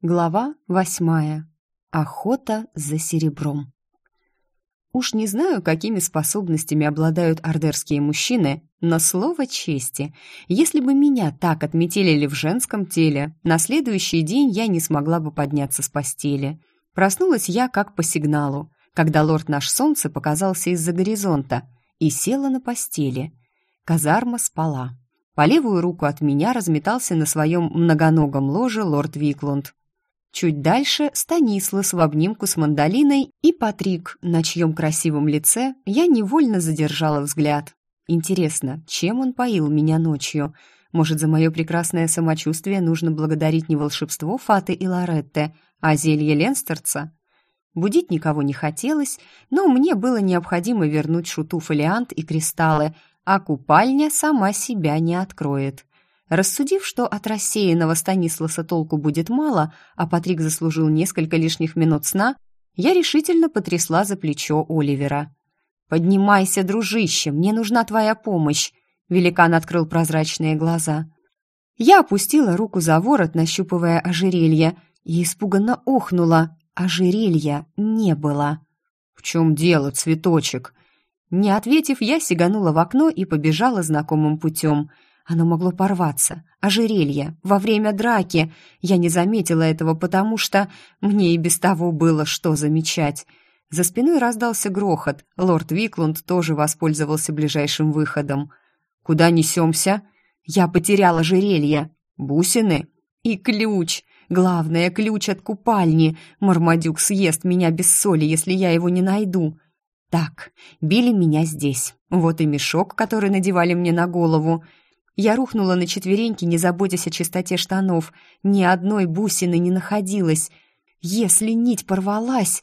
Глава восьмая. Охота за серебром. Уж не знаю, какими способностями обладают ордерские мужчины, но слово чести, если бы меня так отметелили в женском теле, на следующий день я не смогла бы подняться с постели. Проснулась я как по сигналу, когда лорд наш солнце показался из-за горизонта, и села на постели. Казарма спала. По левую руку от меня разметался на своем многоногом ложе лорд Виклунд, Чуть дальше Станислас в обнимку с мандолиной и Патрик, на чьем красивом лице я невольно задержала взгляд. Интересно, чем он поил меня ночью? Может, за мое прекрасное самочувствие нужно благодарить не волшебство Фаты и Лоретте, а зелье Ленстерца? Будить никого не хотелось, но мне было необходимо вернуть шуту фолиант и кристаллы, а купальня сама себя не откроет. Рассудив, что от рассеянного Станисласа толку будет мало, а Патрик заслужил несколько лишних минут сна, я решительно потрясла за плечо Оливера. «Поднимайся, дружище, мне нужна твоя помощь!» Великан открыл прозрачные глаза. Я опустила руку за ворот, нащупывая ожерелье, и испуганно охнула. Ожерелья не было. «В чем дело, цветочек?» Не ответив, я сиганула в окно и побежала знакомым путем – оно могло порваться. Ожерелье. Во время драки. Я не заметила этого, потому что мне и без того было что замечать. За спиной раздался грохот. Лорд Виклунд тоже воспользовался ближайшим выходом. «Куда несемся?» «Я потеряла ожерелье. Бусины?» «И ключ. Главное, ключ от купальни. Мармадюк съест меня без соли, если я его не найду». «Так, били меня здесь. Вот и мешок, который надевали мне на голову». Я рухнула на четвереньки, не заботясь о чистоте штанов. Ни одной бусины не находилось. Если нить порвалась...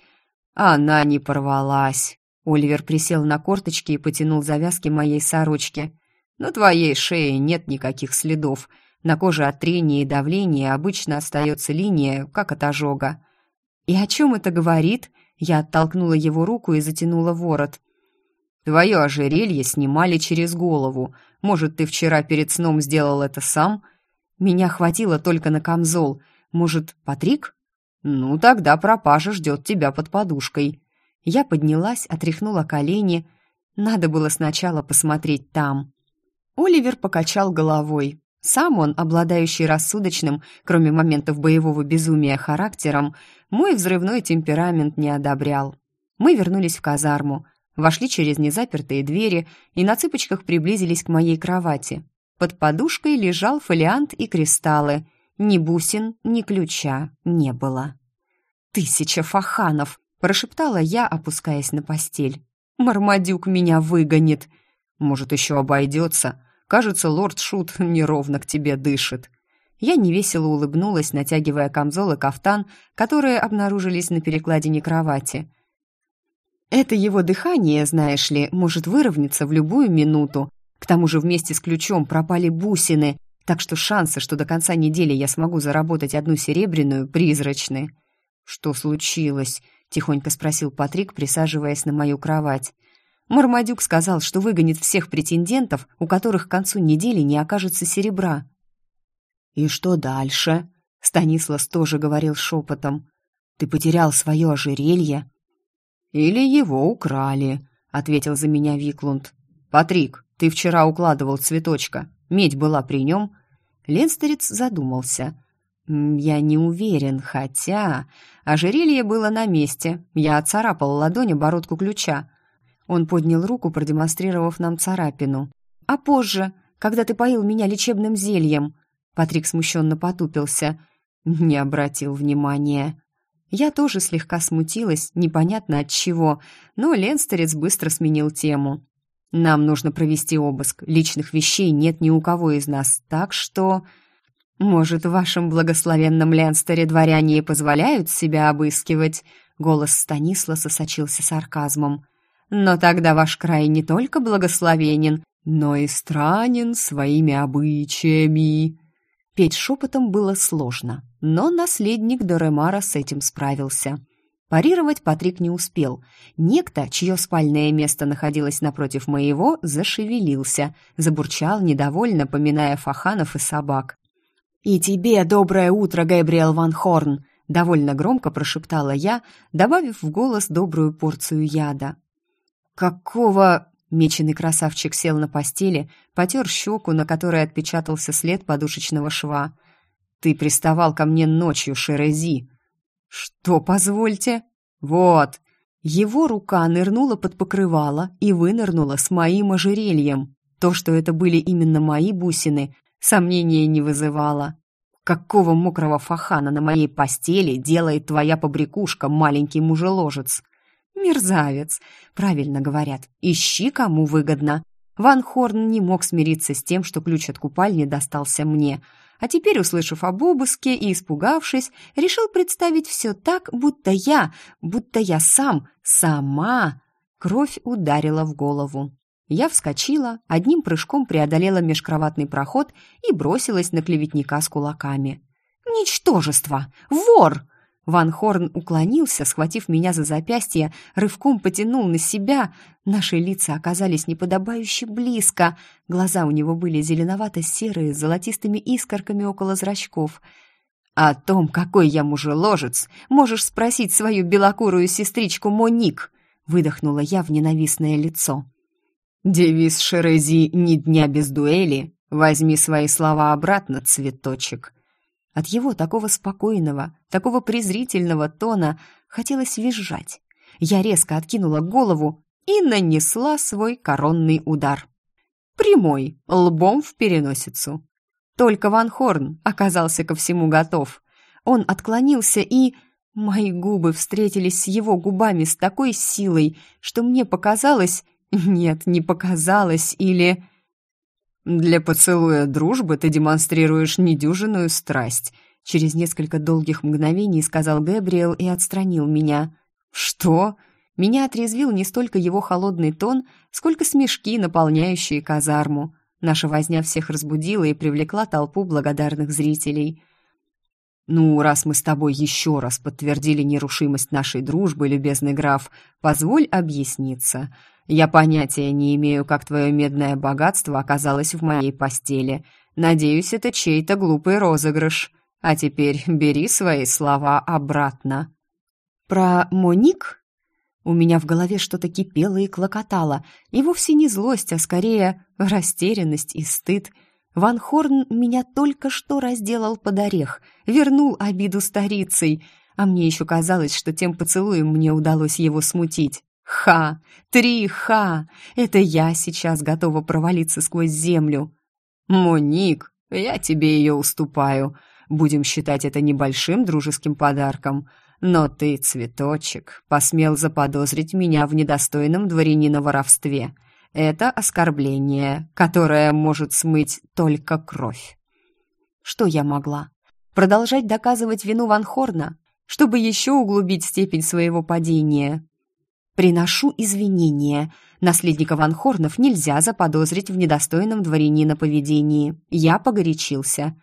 Она не порвалась. Оливер присел на корточки и потянул завязки моей сорочки. На твоей шее нет никаких следов. На коже от трения и давления обычно остается линия, как от ожога. «И о чем это говорит?» Я оттолкнула его руку и затянула ворот. Твое ожерелье снимали через голову. Может, ты вчера перед сном сделал это сам? Меня хватило только на камзол. Может, Патрик? Ну, тогда пропажа ждет тебя под подушкой. Я поднялась, отряхнула колени. Надо было сначала посмотреть там. Оливер покачал головой. Сам он, обладающий рассудочным, кроме моментов боевого безумия, характером, мой взрывной темперамент не одобрял. Мы вернулись в казарму вошли через незапертые двери и на цыпочках приблизились к моей кровати. Под подушкой лежал фолиант и кристаллы. Ни бусин, ни ключа не было. «Тысяча фаханов!» – прошептала я, опускаясь на постель. «Мармадюк меня выгонит!» «Может, еще обойдется? Кажется, лорд Шут неровно к тебе дышит». Я невесело улыбнулась, натягивая камзол и кафтан, которые обнаружились на перекладине кровати. Это его дыхание, знаешь ли, может выровняться в любую минуту. К тому же вместе с ключом пропали бусины, так что шансы, что до конца недели я смогу заработать одну серебряную, призрачны. «Что случилось?» — тихонько спросил Патрик, присаживаясь на мою кровать. Мармадюк сказал, что выгонит всех претендентов, у которых к концу недели не окажется серебра. «И что дальше?» — Станислав тоже говорил шепотом. «Ты потерял свое ожерелье?» «Или его украли», — ответил за меня Виклунд. «Патрик, ты вчера укладывал цветочка. Медь была при нем?» Ленстерец задумался. «Я не уверен, хотя...» Ожерелье было на месте. Я отцарапал ладонь оборотку ключа. Он поднял руку, продемонстрировав нам царапину. «А позже, когда ты поил меня лечебным зельем?» Патрик смущенно потупился. Не обратил внимания. Я тоже слегка смутилась, непонятно от чего, но Ленстерец быстро сменил тему. «Нам нужно провести обыск. Личных вещей нет ни у кого из нас, так что...» «Может, в вашем благословенном Ленстере дворяне позволяют себя обыскивать?» Голос Станисласа сочился сарказмом. «Но тогда ваш край не только благословенен, но и странен своими обычаями». Петь шепотом было сложно, но наследник Доремара с этим справился. Парировать Патрик не успел. Некто, чье спальное место находилось напротив моего, зашевелился, забурчал недовольно, поминая фаханов и собак. «И тебе доброе утро, Гэбриэл Ван Хорн!» — довольно громко прошептала я, добавив в голос добрую порцию яда. «Какого...» — меченый красавчик сел на постели, потер щеку, на которой отпечатался след подушечного шва. «Ты приставал ко мне ночью, Шерези!» «Что, позвольте?» «Вот!» Его рука нырнула под покрывало и вынырнула с моим ожерельем. То, что это были именно мои бусины, сомнения не вызывало. Какого мокрого фахана на моей постели делает твоя побрякушка, маленький мужеложец? Мерзавец, правильно говорят. Ищи, кому выгодно. Ван Хорн не мог смириться с тем, что ключ от купальни достался мне — а теперь, услышав об обыске и испугавшись, решил представить все так, будто я, будто я сам, сама. Кровь ударила в голову. Я вскочила, одним прыжком преодолела межкроватный проход и бросилась на клеветника с кулаками. «Ничтожество! Вор!» Ван Хорн уклонился, схватив меня за запястье, рывком потянул на себя. Наши лица оказались неподобающе близко. Глаза у него были зеленовато-серые, с золотистыми искорками около зрачков. «О том, какой я мужеложец, можешь спросить свою белокурую сестричку Моник», — выдохнула я в ненавистное лицо. «Девиз Шерези «Ни дня без дуэли». Возьми свои слова обратно, цветочек», от его такого спокойного, такого презрительного тона хотелось визжать. Я резко откинула голову и нанесла свой коронный удар. Прямой, лбом в переносицу. Только Ван Хорн оказался ко всему готов. Он отклонился и... Мои губы встретились с его губами с такой силой, что мне показалось... Нет, не показалось, или... «Для поцелуя дружбы ты демонстрируешь недюжинную страсть», через несколько долгих мгновений сказал Гэбриэл и отстранил меня. «Что?» Меня отрезвил не столько его холодный тон, сколько смешки, наполняющие казарму. Наша возня всех разбудила и привлекла толпу благодарных зрителей. «Ну, раз мы с тобой еще раз подтвердили нерушимость нашей дружбы, любезный граф, позволь объясниться. Я понятия не имею, как твое медное богатство оказалось в моей постели. Надеюсь, это чей-то глупый розыгрыш. А теперь бери свои слова обратно». «Про Моник?» У меня в голове что-то кипело и клокотало, и вовсе не злость, а скорее растерянность и стыд. Ван Хорн меня только что разделал под орех, вернул обиду старицей, а мне еще казалось, что тем поцелуем мне удалось его смутить. Ха! Три ха! Это я сейчас готова провалиться сквозь землю. Моник, я тебе ее уступаю. Будем считать это небольшим дружеским подарком. Но ты, цветочек, посмел заподозрить меня в недостойном дворянина воровстве. Это оскорбление, которое может смыть только кровь. Что я могла? Продолжать доказывать вину Ван Хорна, чтобы еще углубить степень своего падения? «Приношу извинения. Наследника Ван Хорнов нельзя заподозрить в недостойном дворянина поведении. Я погорячился».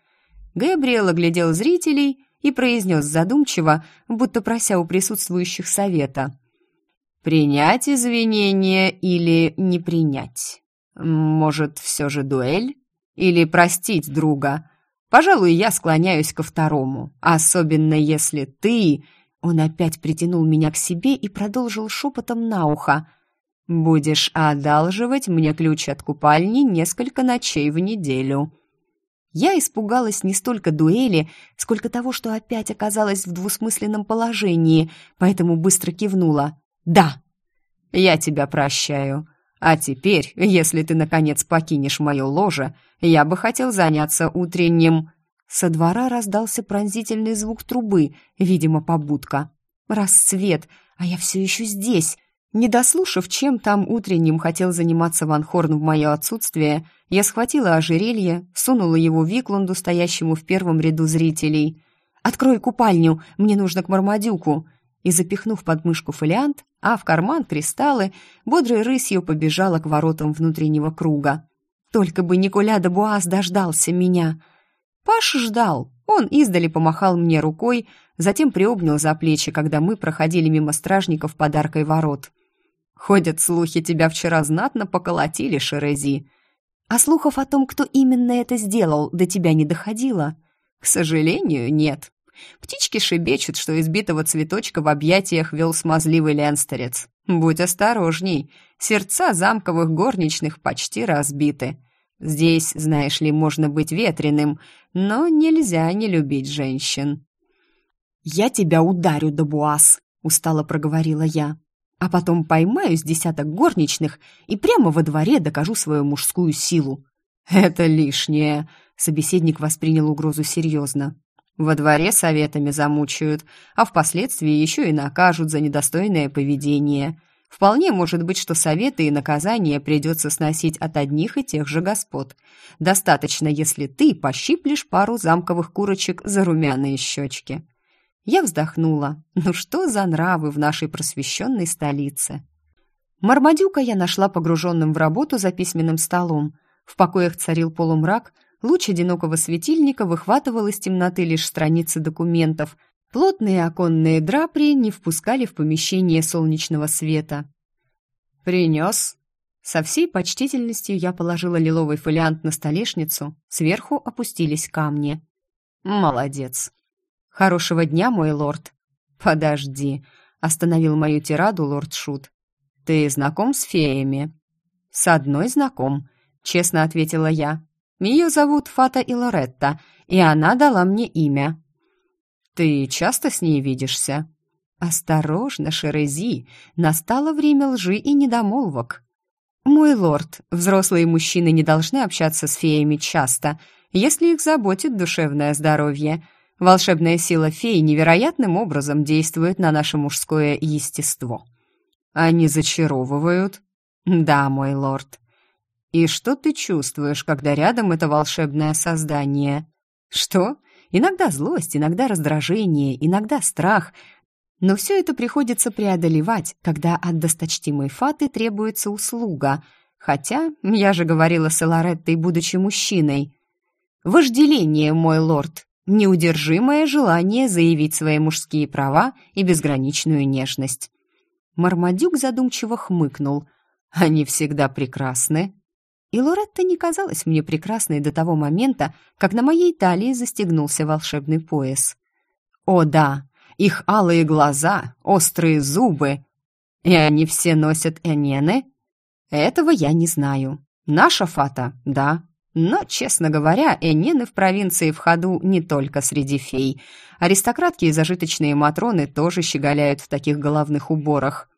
Габриэл оглядел зрителей и произнес задумчиво, будто прося у присутствующих совета. «Принять извинения или не принять? Может, все же дуэль? Или простить друга? Пожалуй, я склоняюсь ко второму, особенно если ты...» Он опять притянул меня к себе и продолжил шепотом на ухо. «Будешь одалживать мне ключ от купальни несколько ночей в неделю». Я испугалась не столько дуэли, сколько того, что опять оказалась в двусмысленном положении, поэтому быстро кивнула. «Да». «Я тебя прощаю. А теперь, если ты, наконец, покинешь мое ложе, я бы хотел заняться утренним...» Со двора раздался пронзительный звук трубы, видимо, побудка. «Рассвет, а я все еще здесь!» Не дослушав, чем там утренним хотел заниматься Ван Хорн в мое отсутствие, я схватила ожерелье, сунула его Виклунду, стоящему в первом ряду зрителей. «Открой купальню, мне нужно к Мармадюку!» И, запихнув под мышку фолиант, а в карман кристаллы, бодрой рысью побежала к воротам внутреннего круга. «Только бы Николя де Буаз дождался меня!» Паш ждал. Он издали помахал мне рукой, затем приобнял за плечи, когда мы проходили мимо стражников подаркой ворот. «Ходят слухи, тебя вчера знатно поколотили, Шерези. А слухов о том, кто именно это сделал, до тебя не доходило?» К сожалению, нет. Птички шебечут, что избитого цветочка в объятиях вел смазливый ленстерец. Будь осторожней, сердца замковых горничных почти разбиты. Здесь, знаешь ли, можно быть ветреным, но нельзя не любить женщин. «Я тебя ударю, Дабуас», — устало проговорила я. «А потом поймаю с десяток горничных и прямо во дворе докажу свою мужскую силу». «Это лишнее», — собеседник воспринял угрозу серьезно. Во дворе советами замучают, а впоследствии еще и накажут за недостойное поведение. Вполне может быть, что советы и наказания придется сносить от одних и тех же господ. Достаточно, если ты пощиплешь пару замковых курочек за румяные щечки. Я вздохнула. Ну что за нравы в нашей просвещенной столице? Мармадюка я нашла погруженным в работу за письменным столом. В покоях царил полумрак, Луч одинокого светильника выхватывал из темноты лишь страницы документов. Плотные оконные драпри не впускали в помещение солнечного света. «Принес?» Со всей почтительностью я положила лиловый фолиант на столешницу, сверху опустились камни. «Молодец!» «Хорошего дня, мой лорд!» «Подожди!» — остановил мою тираду лорд Шут. «Ты знаком с феями?» «С одной знаком», — честно ответила я. Ее зовут Фата Илоретта, и она дала мне имя». «Ты часто с ней видишься?» «Осторожно, Шерези, настало время лжи и недомолвок». «Мой лорд, взрослые мужчины не должны общаться с феями часто, если их заботит душевное здоровье. Волшебная сила феи невероятным образом действует на наше мужское естество». «Они зачаровывают?» «Да, мой лорд». «И что ты чувствуешь, когда рядом это волшебное создание?» «Что? Иногда злость, иногда раздражение, иногда страх. Но все это приходится преодолевать, когда от досточтимой фаты требуется услуга. Хотя, я же говорила с Элореттой, будучи мужчиной. Вожделение, мой лорд, неудержимое желание заявить свои мужские права и безграничную нежность». Мармадюк задумчиво хмыкнул. «Они всегда прекрасны, и Лоретта не казалась мне прекрасной до того момента, как на моей талии застегнулся волшебный пояс. О да, их алые глаза, острые зубы. И они все носят энены? Этого я не знаю. Наша фата, да. Но, честно говоря, энены в провинции в ходу не только среди фей. Аристократки и зажиточные матроны тоже щеголяют в таких головных уборах.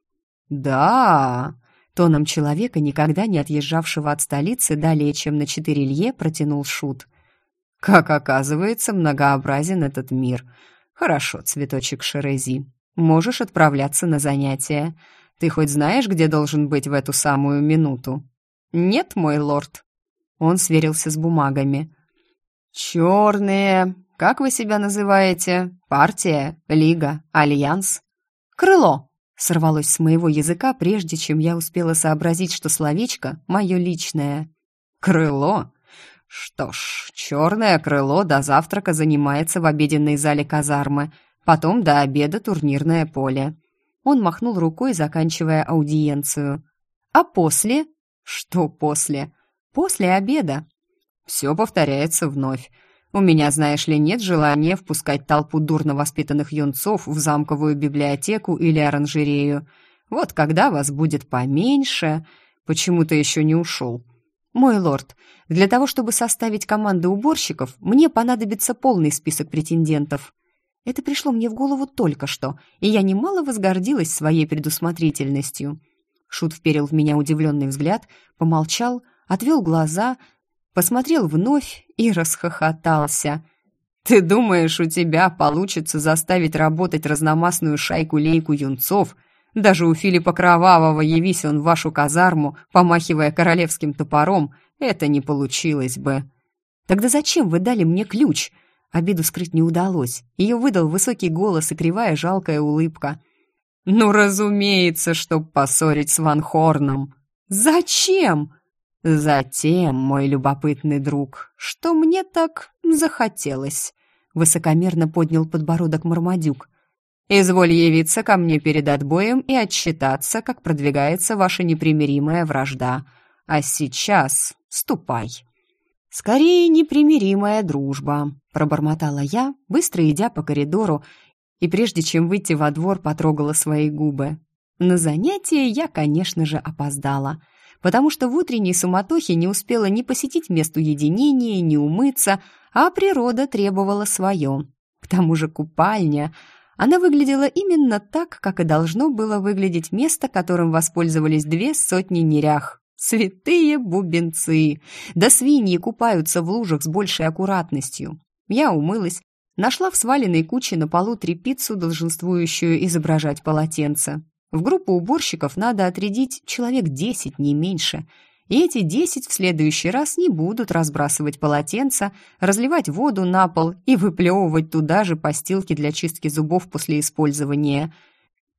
«Да!» Тоном человека, никогда не отъезжавшего от столицы далее, чем на четыре лье, протянул Шут. «Как оказывается, многообразен этот мир. Хорошо, цветочек Шерези. Можешь отправляться на занятия. Ты хоть знаешь, где должен быть в эту самую минуту?» «Нет, мой лорд». Он сверился с бумагами. «Черные. Как вы себя называете? Партия? Лига? Альянс?» «Крыло», Сорвалось с моего языка, прежде чем я успела сообразить, что словечко мое личное. «Крыло?» Что ж, черное крыло до завтрака занимается в обеденной зале казармы, потом до обеда турнирное поле. Он махнул рукой, заканчивая аудиенцию. А после? Что после? После обеда. Все повторяется вновь. У меня, знаешь ли, нет желания впускать толпу дурно воспитанных юнцов в замковую библиотеку или оранжерею. Вот когда вас будет поменьше... Почему ты еще не ушел? Мой лорд, для того, чтобы составить команду уборщиков, мне понадобится полный список претендентов. Это пришло мне в голову только что, и я немало возгордилась своей предусмотрительностью. Шут вперил в меня удивленный взгляд, помолчал, отвел глаза, посмотрел вновь и расхохотался. «Ты думаешь, у тебя получится заставить работать разномастную шайку-лейку юнцов? Даже у Филиппа Кровавого, явись он в вашу казарму, помахивая королевским топором, это не получилось бы». «Тогда зачем вы дали мне ключ?» Обиду скрыть не удалось. Ее выдал высокий голос и кривая жалкая улыбка. «Ну, разумеется, чтоб поссорить с Ван Хорном». «Зачем?» Затем, мой любопытный друг, что мне так захотелось, высокомерно поднял подбородок Мармадюк. Изволь явиться ко мне перед отбоем и отчитаться, как продвигается ваша непримиримая вражда. А сейчас ступай. «Скорее непримиримая дружба», — пробормотала я, быстро идя по коридору, и прежде чем выйти во двор, потрогала свои губы. На занятие я, конечно же, опоздала, потому что в утренней суматохе не успела ни посетить место уединения, ни умыться, а природа требовала свое. К тому же купальня... Она выглядела именно так, как и должно было выглядеть место, которым воспользовались две сотни нерях. Святые бубенцы! Да свиньи купаются в лужах с большей аккуратностью. Я умылась, нашла в сваленной куче на полу тряпицу, долженствующую изображать полотенце. В группу уборщиков надо отрядить человек десять, не меньше – и эти десять в следующий раз не будут разбрасывать полотенца, разливать воду на пол и выплевывать туда же постилки для чистки зубов после использования.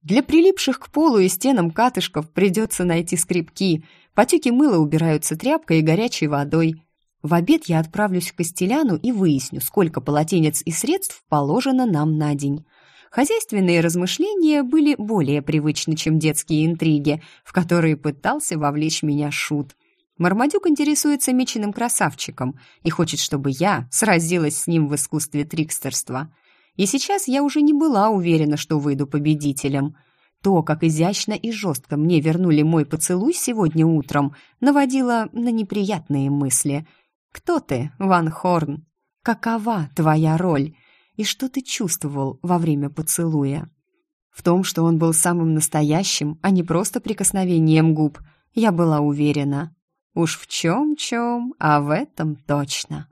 Для прилипших к полу и стенам катышков придется найти скребки. Потеки мыла убираются тряпкой и горячей водой. В обед я отправлюсь к Костеляну и выясню, сколько полотенец и средств положено нам на день. Хозяйственные размышления были более привычны, чем детские интриги, в которые пытался вовлечь меня Шут. Мармадюк интересуется меченым красавчиком и хочет, чтобы я сразилась с ним в искусстве трикстерства. И сейчас я уже не была уверена, что выйду победителем. То, как изящно и жестко мне вернули мой поцелуй сегодня утром, наводило на неприятные мысли. «Кто ты, Ван Хорн? Какова твоя роль?» И что ты чувствовал во время поцелуя. В том, что он был самым настоящим, а не просто прикосновением губ, я была уверена. Уж в чем-чем, а в этом точно.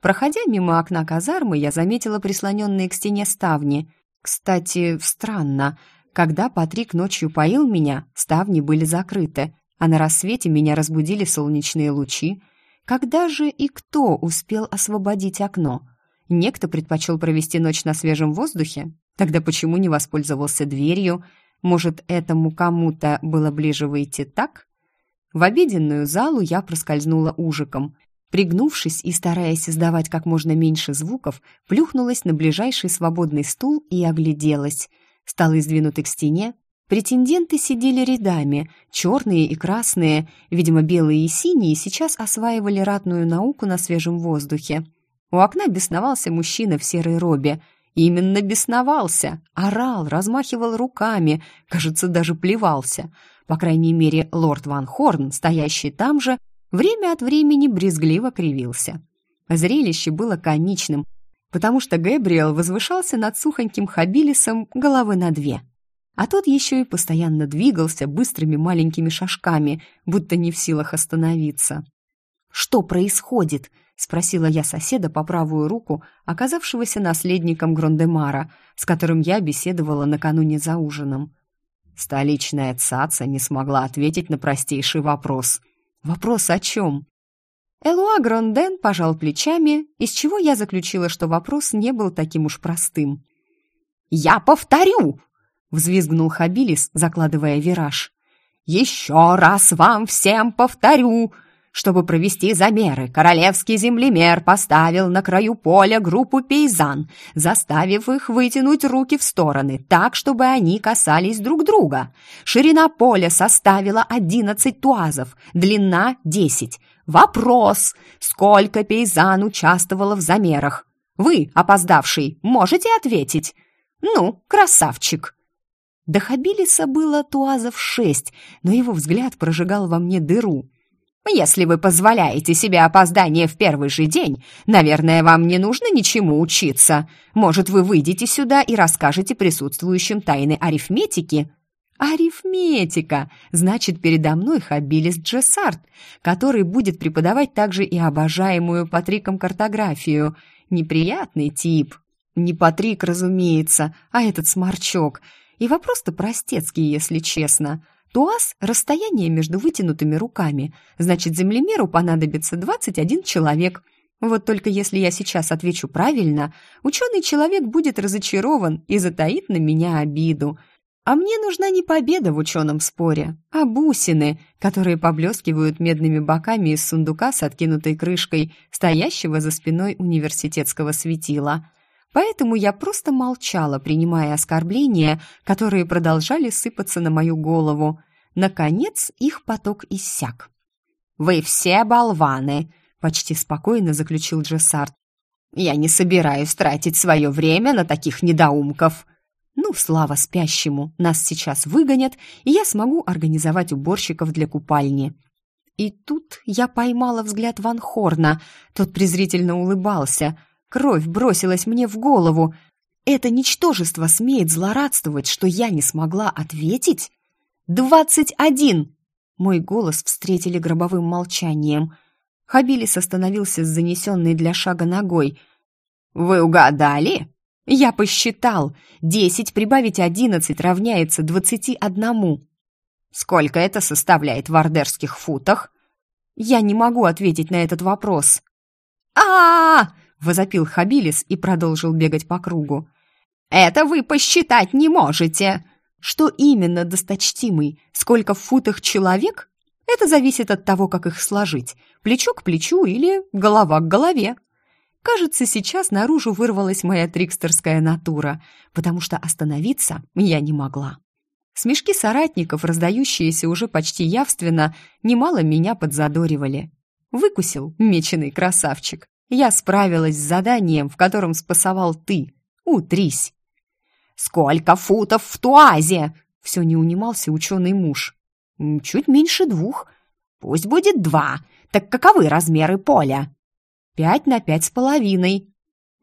Проходя мимо окна казармы, я заметила прислоненные к стене ставни. Кстати, странно. Когда Патрик ночью поил меня, ставни были закрыты, а на рассвете меня разбудили солнечные лучи. Когда же и кто успел освободить окно? Некто предпочел провести ночь на свежем воздухе? Тогда почему не воспользовался дверью? Может, этому кому-то было ближе выйти так? В обеденную залу я проскользнула ужиком. Пригнувшись и стараясь издавать как можно меньше звуков, плюхнулась на ближайший свободный стул и огляделась. Столы сдвинуты к стене. Претенденты сидели рядами, черные и красные, видимо, белые и синие сейчас осваивали ратную науку на свежем воздухе. У окна бесновался мужчина в серой робе. Именно бесновался. Орал, размахивал руками, кажется, даже плевался. По крайней мере, лорд Ван Хорн, стоящий там же, время от времени брезгливо кривился. Зрелище было комичным, потому что Гэбриэл возвышался над сухоньким хабилисом головы на две. А тот еще и постоянно двигался быстрыми маленькими шажками, будто не в силах остановиться. «Что происходит?» Спросила я соседа по правую руку, оказавшегося наследником Грондемара, с которым я беседовала накануне за ужином. Столичная цаца не смогла ответить на простейший вопрос. Вопрос о чем? Элуа Гронден пожал плечами, из чего я заключила, что вопрос не был таким уж простым. «Я повторю!» — взвизгнул Хабилис, закладывая вираж. «Еще раз вам всем повторю! Чтобы провести замеры, королевский землемер поставил на краю поля группу пейзан, заставив их вытянуть руки в стороны так, чтобы они касались друг друга. Ширина поля составила 11 туазов, длина 10. Вопрос, сколько пейзан участвовало в замерах? Вы, опоздавший, можете ответить? Ну, красавчик. До Хабилиса было туазов шесть, но его взгляд прожигал во мне дыру. Если вы позволяете себе опоздание в первый же день, наверное, вам не нужно ничему учиться. Может, вы выйдете сюда и расскажете присутствующим тайны арифметики?» «Арифметика! Значит, передо мной Хабилис Джессарт, который будет преподавать также и обожаемую Патриком картографию. Неприятный тип. Не Патрик, разумеется, а этот сморчок. И вопрос-то простецкий, если честно. Туаз – расстояние между вытянутыми руками. Значит, землемеру понадобится 21 человек. Вот только если я сейчас отвечу правильно, ученый человек будет разочарован и затаит на меня обиду. А мне нужна не победа в ученом споре, а бусины, которые поблескивают медными боками из сундука с откинутой крышкой, стоящего за спиной университетского светила. Поэтому я просто молчала, принимая оскорбления, которые продолжали сыпаться на мою голову. Наконец их поток иссяк. «Вы все болваны!» — почти спокойно заключил Джессард. «Я не собираюсь тратить свое время на таких недоумков». «Ну, слава спящему, нас сейчас выгонят, и я смогу организовать уборщиков для купальни». И тут я поймала взгляд Ван Хорна. Тот презрительно улыбался. Кровь бросилась мне в голову. Это ничтожество смеет злорадствовать, что я не смогла ответить? «Двадцать один!» Мой голос встретили гробовым молчанием. Хабилис остановился с занесенной для шага ногой. «Вы угадали?» «Я посчитал. Десять прибавить одиннадцать равняется двадцати одному». «Сколько это составляет в ордерских футах?» «Я не могу ответить на этот вопрос». а, -а, -а возопил Хабилис и продолжил бегать по кругу. «Это вы посчитать не можете!» Что именно, досточтимый? Сколько в футах человек? Это зависит от того, как их сложить. Плечо к плечу или голова к голове. Кажется, сейчас наружу вырвалась моя трикстерская натура, потому что остановиться я не могла. Смешки соратников, раздающиеся уже почти явственно, немало меня подзадоривали. Выкусил меченый красавчик. Я справилась с заданием, в котором спасовал ты. Утрись. «Сколько футов в туазе?» Все не унимался ученый муж. «Чуть меньше двух. Пусть будет два. Так каковы размеры поля?» «Пять на пять с половиной».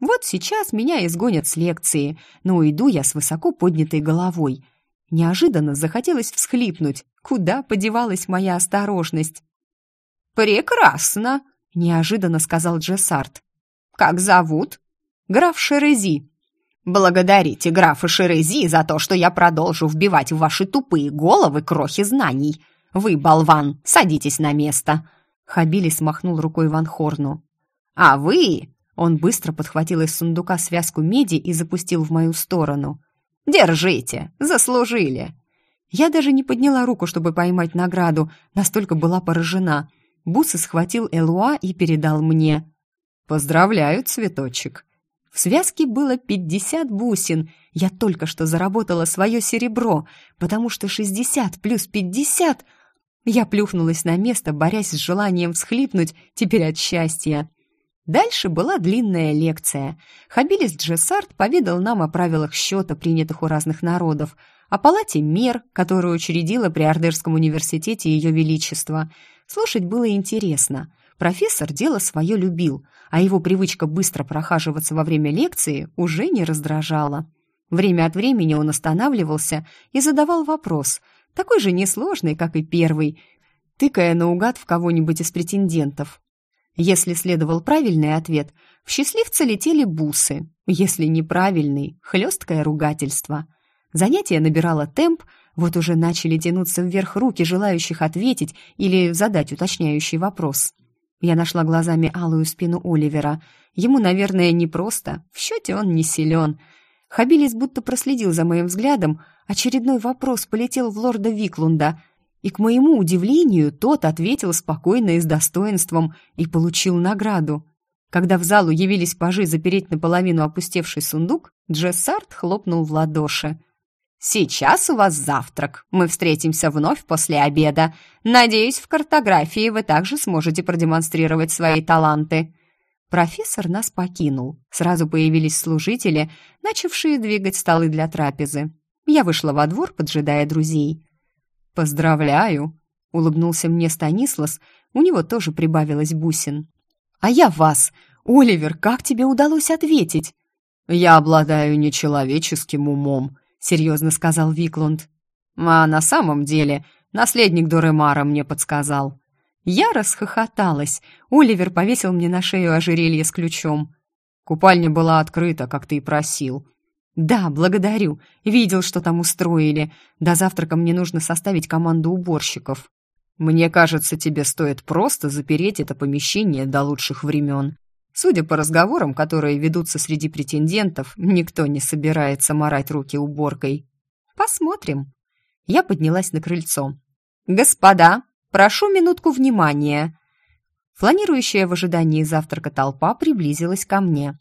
Вот сейчас меня изгонят с лекции, но уйду я с высоко поднятой головой. Неожиданно захотелось всхлипнуть. Куда подевалась моя осторожность? «Прекрасно!» — неожиданно сказал Джессард. «Как зовут?» «Граф Шерези», Благодарите графа Шерези за то, что я продолжу вбивать в ваши тупые головы крохи знаний. Вы, болван, садитесь на место!» Хабили смахнул рукой Ван Хорну. «А вы...» Он быстро подхватил из сундука связку меди и запустил в мою сторону. «Держите! Заслужили!» Я даже не подняла руку, чтобы поймать награду, настолько была поражена. Бусы схватил Элуа и передал мне. «Поздравляю, цветочек!» В связке было 50 бусин. Я только что заработала свое серебро, потому что 60 плюс 50... Я плюхнулась на место, борясь с желанием всхлипнуть, теперь от счастья. Дальше была длинная лекция. Хабилис Джессард поведал нам о правилах счета, принятых у разных народов, о палате мер, которую учредила при Ардерском университете Ее Величество. Слушать было интересно. Профессор дело свое любил, а его привычка быстро прохаживаться во время лекции уже не раздражала. Время от времени он останавливался и задавал вопрос, такой же несложный, как и первый, тыкая наугад в кого-нибудь из претендентов. Если следовал правильный ответ, в счастливца летели бусы, если неправильный — хлесткое ругательство. Занятие набирало темп, вот уже начали тянуться вверх руки желающих ответить или задать уточняющий вопрос. Я нашла глазами алую спину Оливера. Ему, наверное, непросто. В счете он не силен. Хабилис будто проследил за моим взглядом. Очередной вопрос полетел в лорда Виклунда. И, к моему удивлению, тот ответил спокойно и с достоинством и получил награду. Когда в залу явились пажи запереть наполовину опустевший сундук, Джессард хлопнул в ладоши. «Сейчас у вас завтрак. Мы встретимся вновь после обеда. Надеюсь, в картографии вы также сможете продемонстрировать свои таланты». Профессор нас покинул. Сразу появились служители, начавшие двигать столы для трапезы. Я вышла во двор, поджидая друзей. «Поздравляю!» — улыбнулся мне Станислас. У него тоже прибавилось бусин. «А я вас! Оливер, как тебе удалось ответить?» «Я обладаю нечеловеческим умом», серьезно сказал Виклунд. А на самом деле наследник Доремара мне подсказал. Я расхохоталась. Оливер повесил мне на шею ожерелье с ключом. Купальня была открыта, как ты и просил. Да, благодарю. Видел, что там устроили. До завтрака мне нужно составить команду уборщиков. Мне кажется, тебе стоит просто запереть это помещение до лучших времен. Судя по разговорам, которые ведутся среди претендентов, никто не собирается морать руки уборкой. Посмотрим. Я поднялась на крыльцо. «Господа, прошу минутку внимания!» Фланирующая в ожидании завтрака толпа приблизилась ко мне.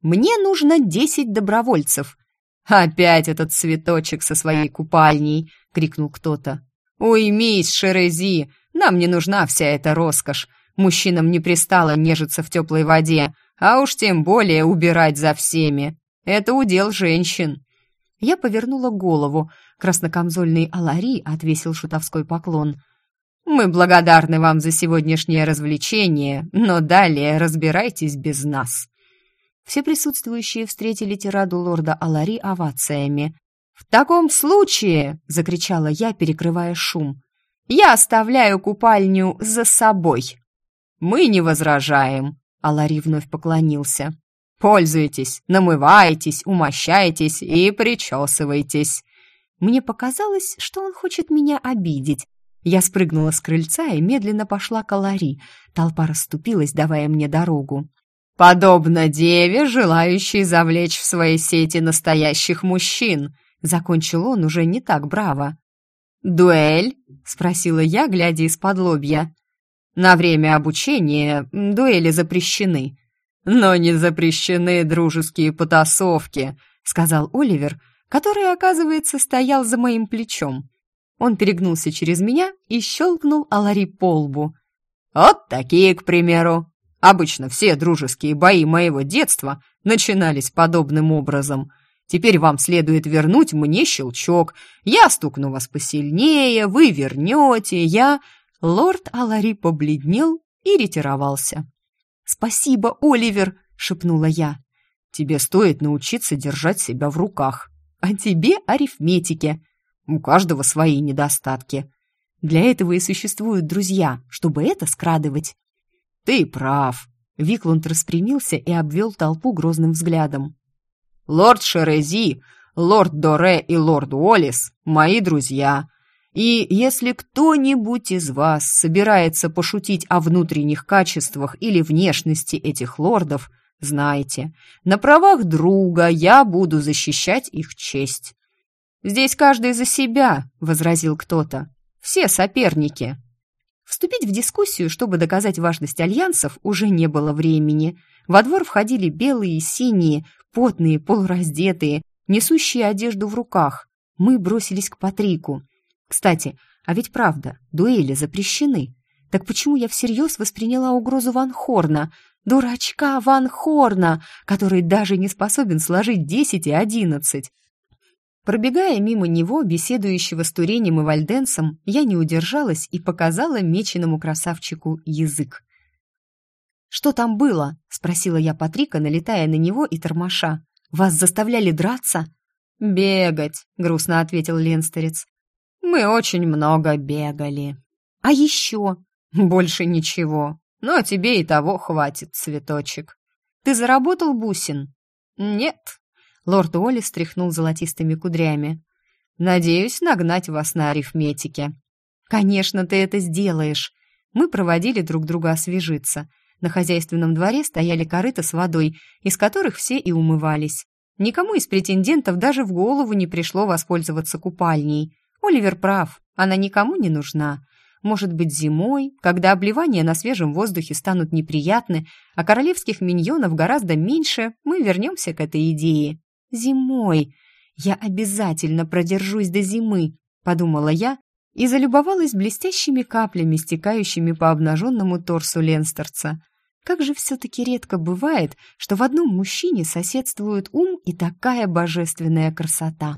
«Мне нужно десять добровольцев!» «Опять этот цветочек со своей купальней!» — крикнул кто-то. «Уймись, Шерези! Нам не нужна вся эта роскошь! Мужчинам не пристало нежиться в теплой воде, а уж тем более убирать за всеми. Это удел женщин. Я повернула голову. Краснокамзольный Алари отвесил шутовской поклон. «Мы благодарны вам за сегодняшнее развлечение, но далее разбирайтесь без нас». Все присутствующие встретили тираду лорда Алари овациями. «В таком случае!» — закричала я, перекрывая шум. «Я оставляю купальню за собой!» «Мы не возражаем!» — Алари вновь поклонился. «Пользуйтесь, намывайтесь, умощайтесь и причесывайтесь!» Мне показалось, что он хочет меня обидеть. Я спрыгнула с крыльца и медленно пошла к Алари. Толпа расступилась, давая мне дорогу. «Подобно деве, желающей завлечь в свои сети настоящих мужчин», Закончил он уже не так браво. «Дуэль?» — спросила я, глядя из-под лобья. «На время обучения дуэли запрещены». «Но не запрещены дружеские потасовки», — сказал Оливер, который, оказывается, стоял за моим плечом. Он перегнулся через меня и щелкнул Алари по лбу. «Вот такие, к примеру. Обычно все дружеские бои моего детства начинались подобным образом — Теперь вам следует вернуть мне щелчок. Я стукну вас посильнее, вы вернете, я...» Лорд Алари побледнел и ретировался. «Спасибо, Оливер!» — шепнула я. «Тебе стоит научиться держать себя в руках. А тебе арифметике. У каждого свои недостатки. Для этого и существуют друзья, чтобы это скрадывать». «Ты прав!» Виклунд распрямился и обвел толпу грозным взглядом. Лорд Шерези, лорд Доре и лорд Уоллес – мои друзья. И если кто-нибудь из вас собирается пошутить о внутренних качествах или внешности этих лордов, знайте, на правах друга я буду защищать их честь. «Здесь каждый за себя», — возразил кто-то. «Все соперники». Вступить в дискуссию, чтобы доказать важность альянсов, уже не было времени. Во двор входили белые и синие, потные, полураздетые, несущие одежду в руках. Мы бросились к Патрику. Кстати, а ведь правда, дуэли запрещены. Так почему я всерьез восприняла угрозу Ван Хорна? Дурачка Ван Хорна, который даже не способен сложить десять и одиннадцать. Пробегая мимо него, беседующего с Туренем и Вальденсом, я не удержалась и показала меченому красавчику язык. «Что там было?» — спросила я Патрика, налетая на него и тормоша. «Вас заставляли драться?» «Бегать», — грустно ответил Ленстерец. «Мы очень много бегали». «А еще?» «Больше ничего. Но тебе и того хватит, цветочек». «Ты заработал бусин?» «Нет». Лорд Уолли стряхнул золотистыми кудрями. «Надеюсь нагнать вас на арифметике». «Конечно, ты это сделаешь». Мы проводили друг друга освежиться — на хозяйственном дворе стояли корыта с водой, из которых все и умывались. Никому из претендентов даже в голову не пришло воспользоваться купальней. Оливер прав, она никому не нужна. Может быть, зимой, когда обливания на свежем воздухе станут неприятны, а королевских миньонов гораздо меньше, мы вернемся к этой идее. Зимой. Я обязательно продержусь до зимы, подумала я и залюбовалась блестящими каплями, стекающими по обнаженному торсу Ленстерца. Как же все-таки редко бывает, что в одном мужчине соседствуют ум и такая божественная красота.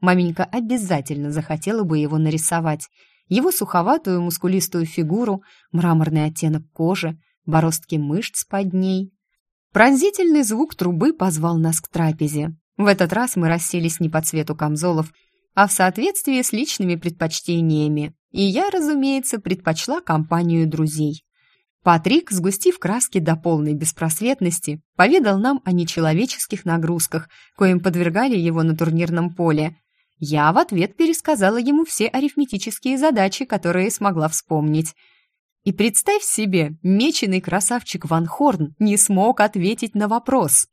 Маменька обязательно захотела бы его нарисовать. Его суховатую мускулистую фигуру, мраморный оттенок кожи, бороздки мышц под ней. Пронзительный звук трубы позвал нас к трапезе. В этот раз мы расселись не по цвету камзолов, а в соответствии с личными предпочтениями, и я, разумеется, предпочла компанию друзей. Патрик, сгустив краски до полной беспросветности, поведал нам о нечеловеческих нагрузках, коим подвергали его на турнирном поле. Я в ответ пересказала ему все арифметические задачи, которые смогла вспомнить. И представь себе, меченый красавчик Ван Хорн не смог ответить на вопрос.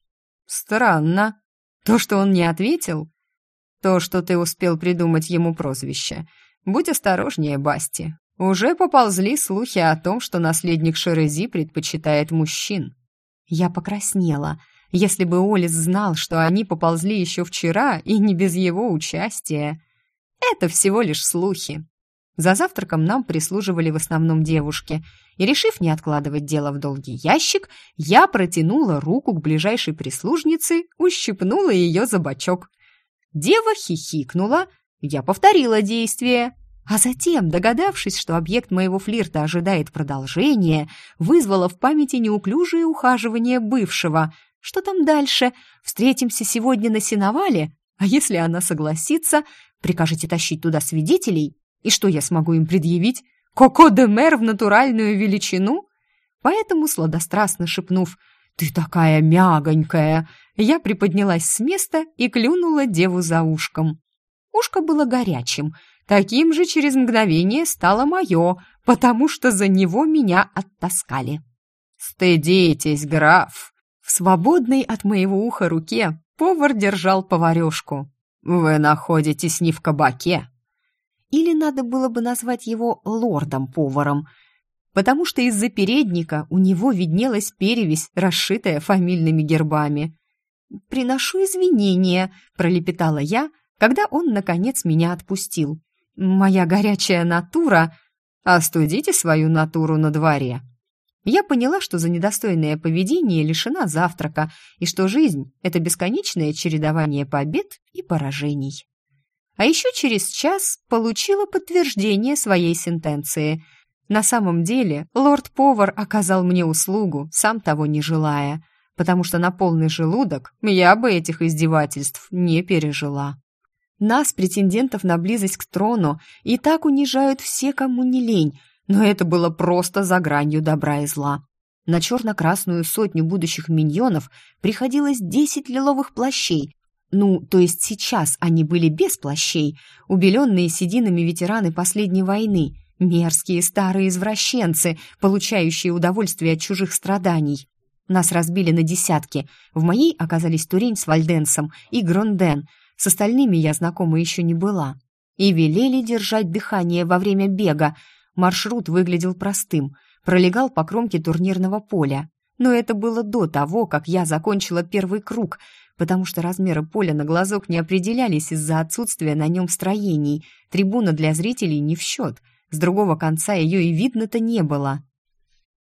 Странно. То, что он не ответил, то, что ты успел придумать ему прозвище. Будь осторожнее, Басти. Уже поползли слухи о том, что наследник Шерези предпочитает мужчин. Я покраснела. Если бы Олис знал, что они поползли еще вчера и не без его участия. Это всего лишь слухи. За завтраком нам прислуживали в основном девушки. И, решив не откладывать дело в долгий ящик, я протянула руку к ближайшей прислужнице, ущипнула ее за бочок. Дева хихикнула, я повторила действие. А затем, догадавшись, что объект моего флирта ожидает продолжения, вызвала в памяти неуклюжее ухаживание бывшего. Что там дальше? Встретимся сегодня на сеновале? А если она согласится, прикажете тащить туда свидетелей? И что я смогу им предъявить? Коко де мэр в натуральную величину? Поэтому, сладострастно шепнув «Ты такая мягонькая!», я приподнялась с места и клюнула деву за ушком. Ушко было горячим, таким же через мгновение стало мое, потому что за него меня оттаскали. «Стыдитесь, граф!» В свободной от моего уха руке повар держал поварешку. «Вы находитесь не в кабаке, или надо было бы назвать его лордом-поваром, потому что из-за передника у него виднелась перевесь, расшитая фамильными гербами. «Приношу извинения», — пролепетала я, когда он, наконец, меня отпустил. «Моя горячая натура...» «Остудите свою натуру на дворе», я поняла, что за недостойное поведение лишена завтрака, и что жизнь — это бесконечное чередование побед и поражений. А еще через час получила подтверждение своей сентенции. На самом деле, лорд-повар оказал мне услугу, сам того не желая, потому что на полный желудок я бы этих издевательств не пережила. Нас, претендентов на близость к трону, и так унижают все, кому не лень, но это было просто за гранью добра и зла. На черно-красную сотню будущих миньонов приходилось десять лиловых плащей, ну, то есть сейчас они были без плащей, убеленные сединами ветераны последней войны, мерзкие старые извращенцы, получающие удовольствие от чужих страданий. Нас разбили на десятки. В моей оказались Турень с Вальденсом и Гронден. С остальными я знакома еще не была. И велели держать дыхание во время бега. Маршрут выглядел простым. Пролегал по кромке турнирного поля. Но это было до того, как я закончила первый круг — потому что размеры поля на глазок не определялись из-за отсутствия на нем строений. Трибуна для зрителей не в счет. С другого конца ее и видно-то не было.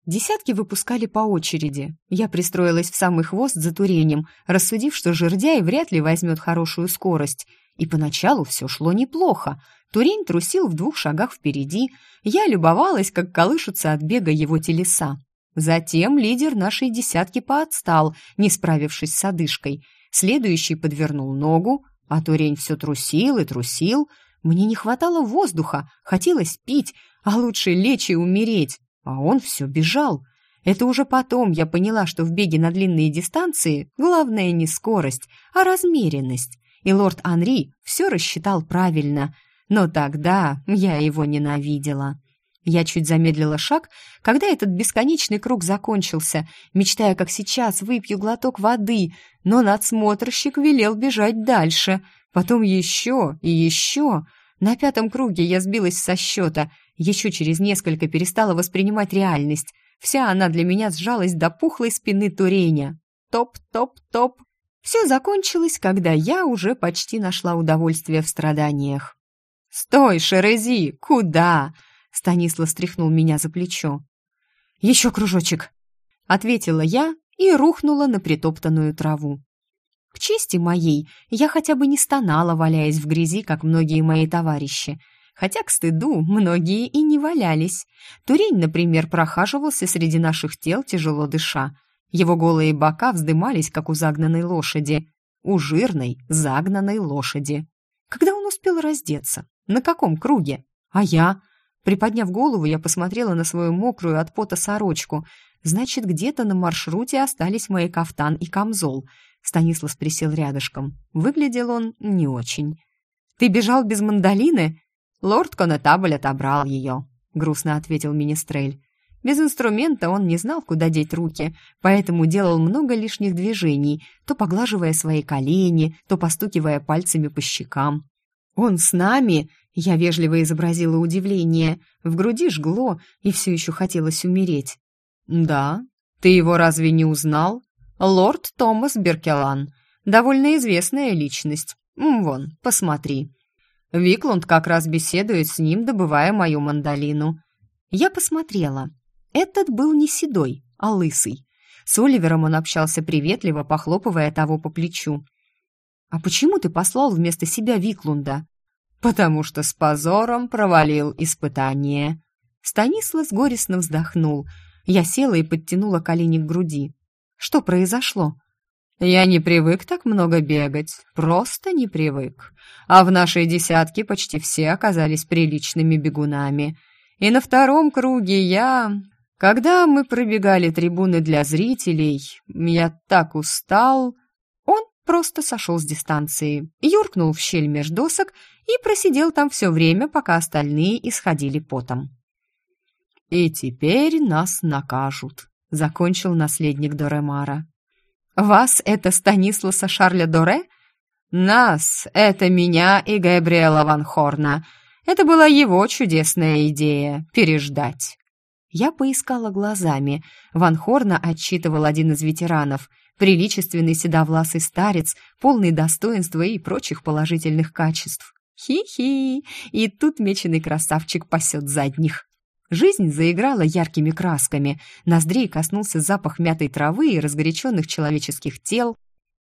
Десятки выпускали по очереди. Я пристроилась в самый хвост за турением, рассудив, что жердяй вряд ли возьмет хорошую скорость. И поначалу все шло неплохо. Турень трусил в двух шагах впереди. Я любовалась, как колышутся от бега его телеса. Затем лидер нашей десятки поотстал, не справившись с одышкой. Следующий подвернул ногу, а Турень все трусил и трусил. Мне не хватало воздуха, хотелось пить, а лучше лечь и умереть. А он все бежал. Это уже потом я поняла, что в беге на длинные дистанции главное не скорость, а размеренность. И лорд Анри все рассчитал правильно. Но тогда я его ненавидела. Я чуть замедлила шаг, когда этот бесконечный круг закончился, мечтая, как сейчас выпью глоток воды, но надсмотрщик велел бежать дальше, потом еще и еще. На пятом круге я сбилась со счета, еще через несколько перестала воспринимать реальность. Вся она для меня сжалась до пухлой спины туреня. Топ-топ-топ. Все закончилось, когда я уже почти нашла удовольствие в страданиях. «Стой, Шерези, куда?» Станислав стряхнул меня за плечо. «Еще кружочек!» — ответила я и рухнула на притоптанную траву. К чести моей, я хотя бы не стонала, валяясь в грязи, как многие мои товарищи. Хотя, к стыду, многие и не валялись. Турень, например, прохаживался среди наших тел, тяжело дыша. Его голые бока вздымались, как у загнанной лошади. У жирной, загнанной лошади. Когда он успел раздеться? На каком круге? А я? Приподняв голову, я посмотрела на свою мокрую от пота сорочку. Значит, где-то на маршруте остались мои кафтан и камзол. Станислав присел рядышком. Выглядел он не очень. «Ты бежал без мандолины?» «Лорд Конетабль отобрал ее», — грустно ответил Министрель. Без инструмента он не знал, куда деть руки, поэтому делал много лишних движений, то поглаживая свои колени, то постукивая пальцами по щекам. «Он с нами!» Я вежливо изобразила удивление. В груди жгло, и все еще хотелось умереть. «Да? Ты его разве не узнал? Лорд Томас Беркелан. Довольно известная личность. Вон, посмотри». Виклунд как раз беседует с ним, добывая мою мандолину. Я посмотрела. Этот был не седой, а лысый. С Оливером он общался приветливо, похлопывая того по плечу. «А почему ты послал вместо себя Виклунда?» «Потому что с позором провалил испытание». Станислав горестно вздохнул. Я села и подтянула колени к груди. «Что произошло?» «Я не привык так много бегать, просто не привык. А в нашей десятке почти все оказались приличными бегунами. И на втором круге я... Когда мы пробегали трибуны для зрителей, я так устал...» Он просто сошел с дистанции, юркнул в щель меж досок и просидел там все время, пока остальные исходили потом. «И теперь нас накажут», — закончил наследник Доремара. «Вас — это Станисласа Шарля Доре?» «Нас — это меня и Габриэла Ван Хорна. Это была его чудесная идея — переждать». Я поискала глазами. Ван Хорна отчитывал один из ветеранов, приличественный седовласый старец, полный достоинства и прочих положительных качеств. Хи-хи! И тут меченый красавчик пасет задних. Жизнь заиграла яркими красками, ноздрей коснулся запах мятой травы и разгоряченных человеческих тел,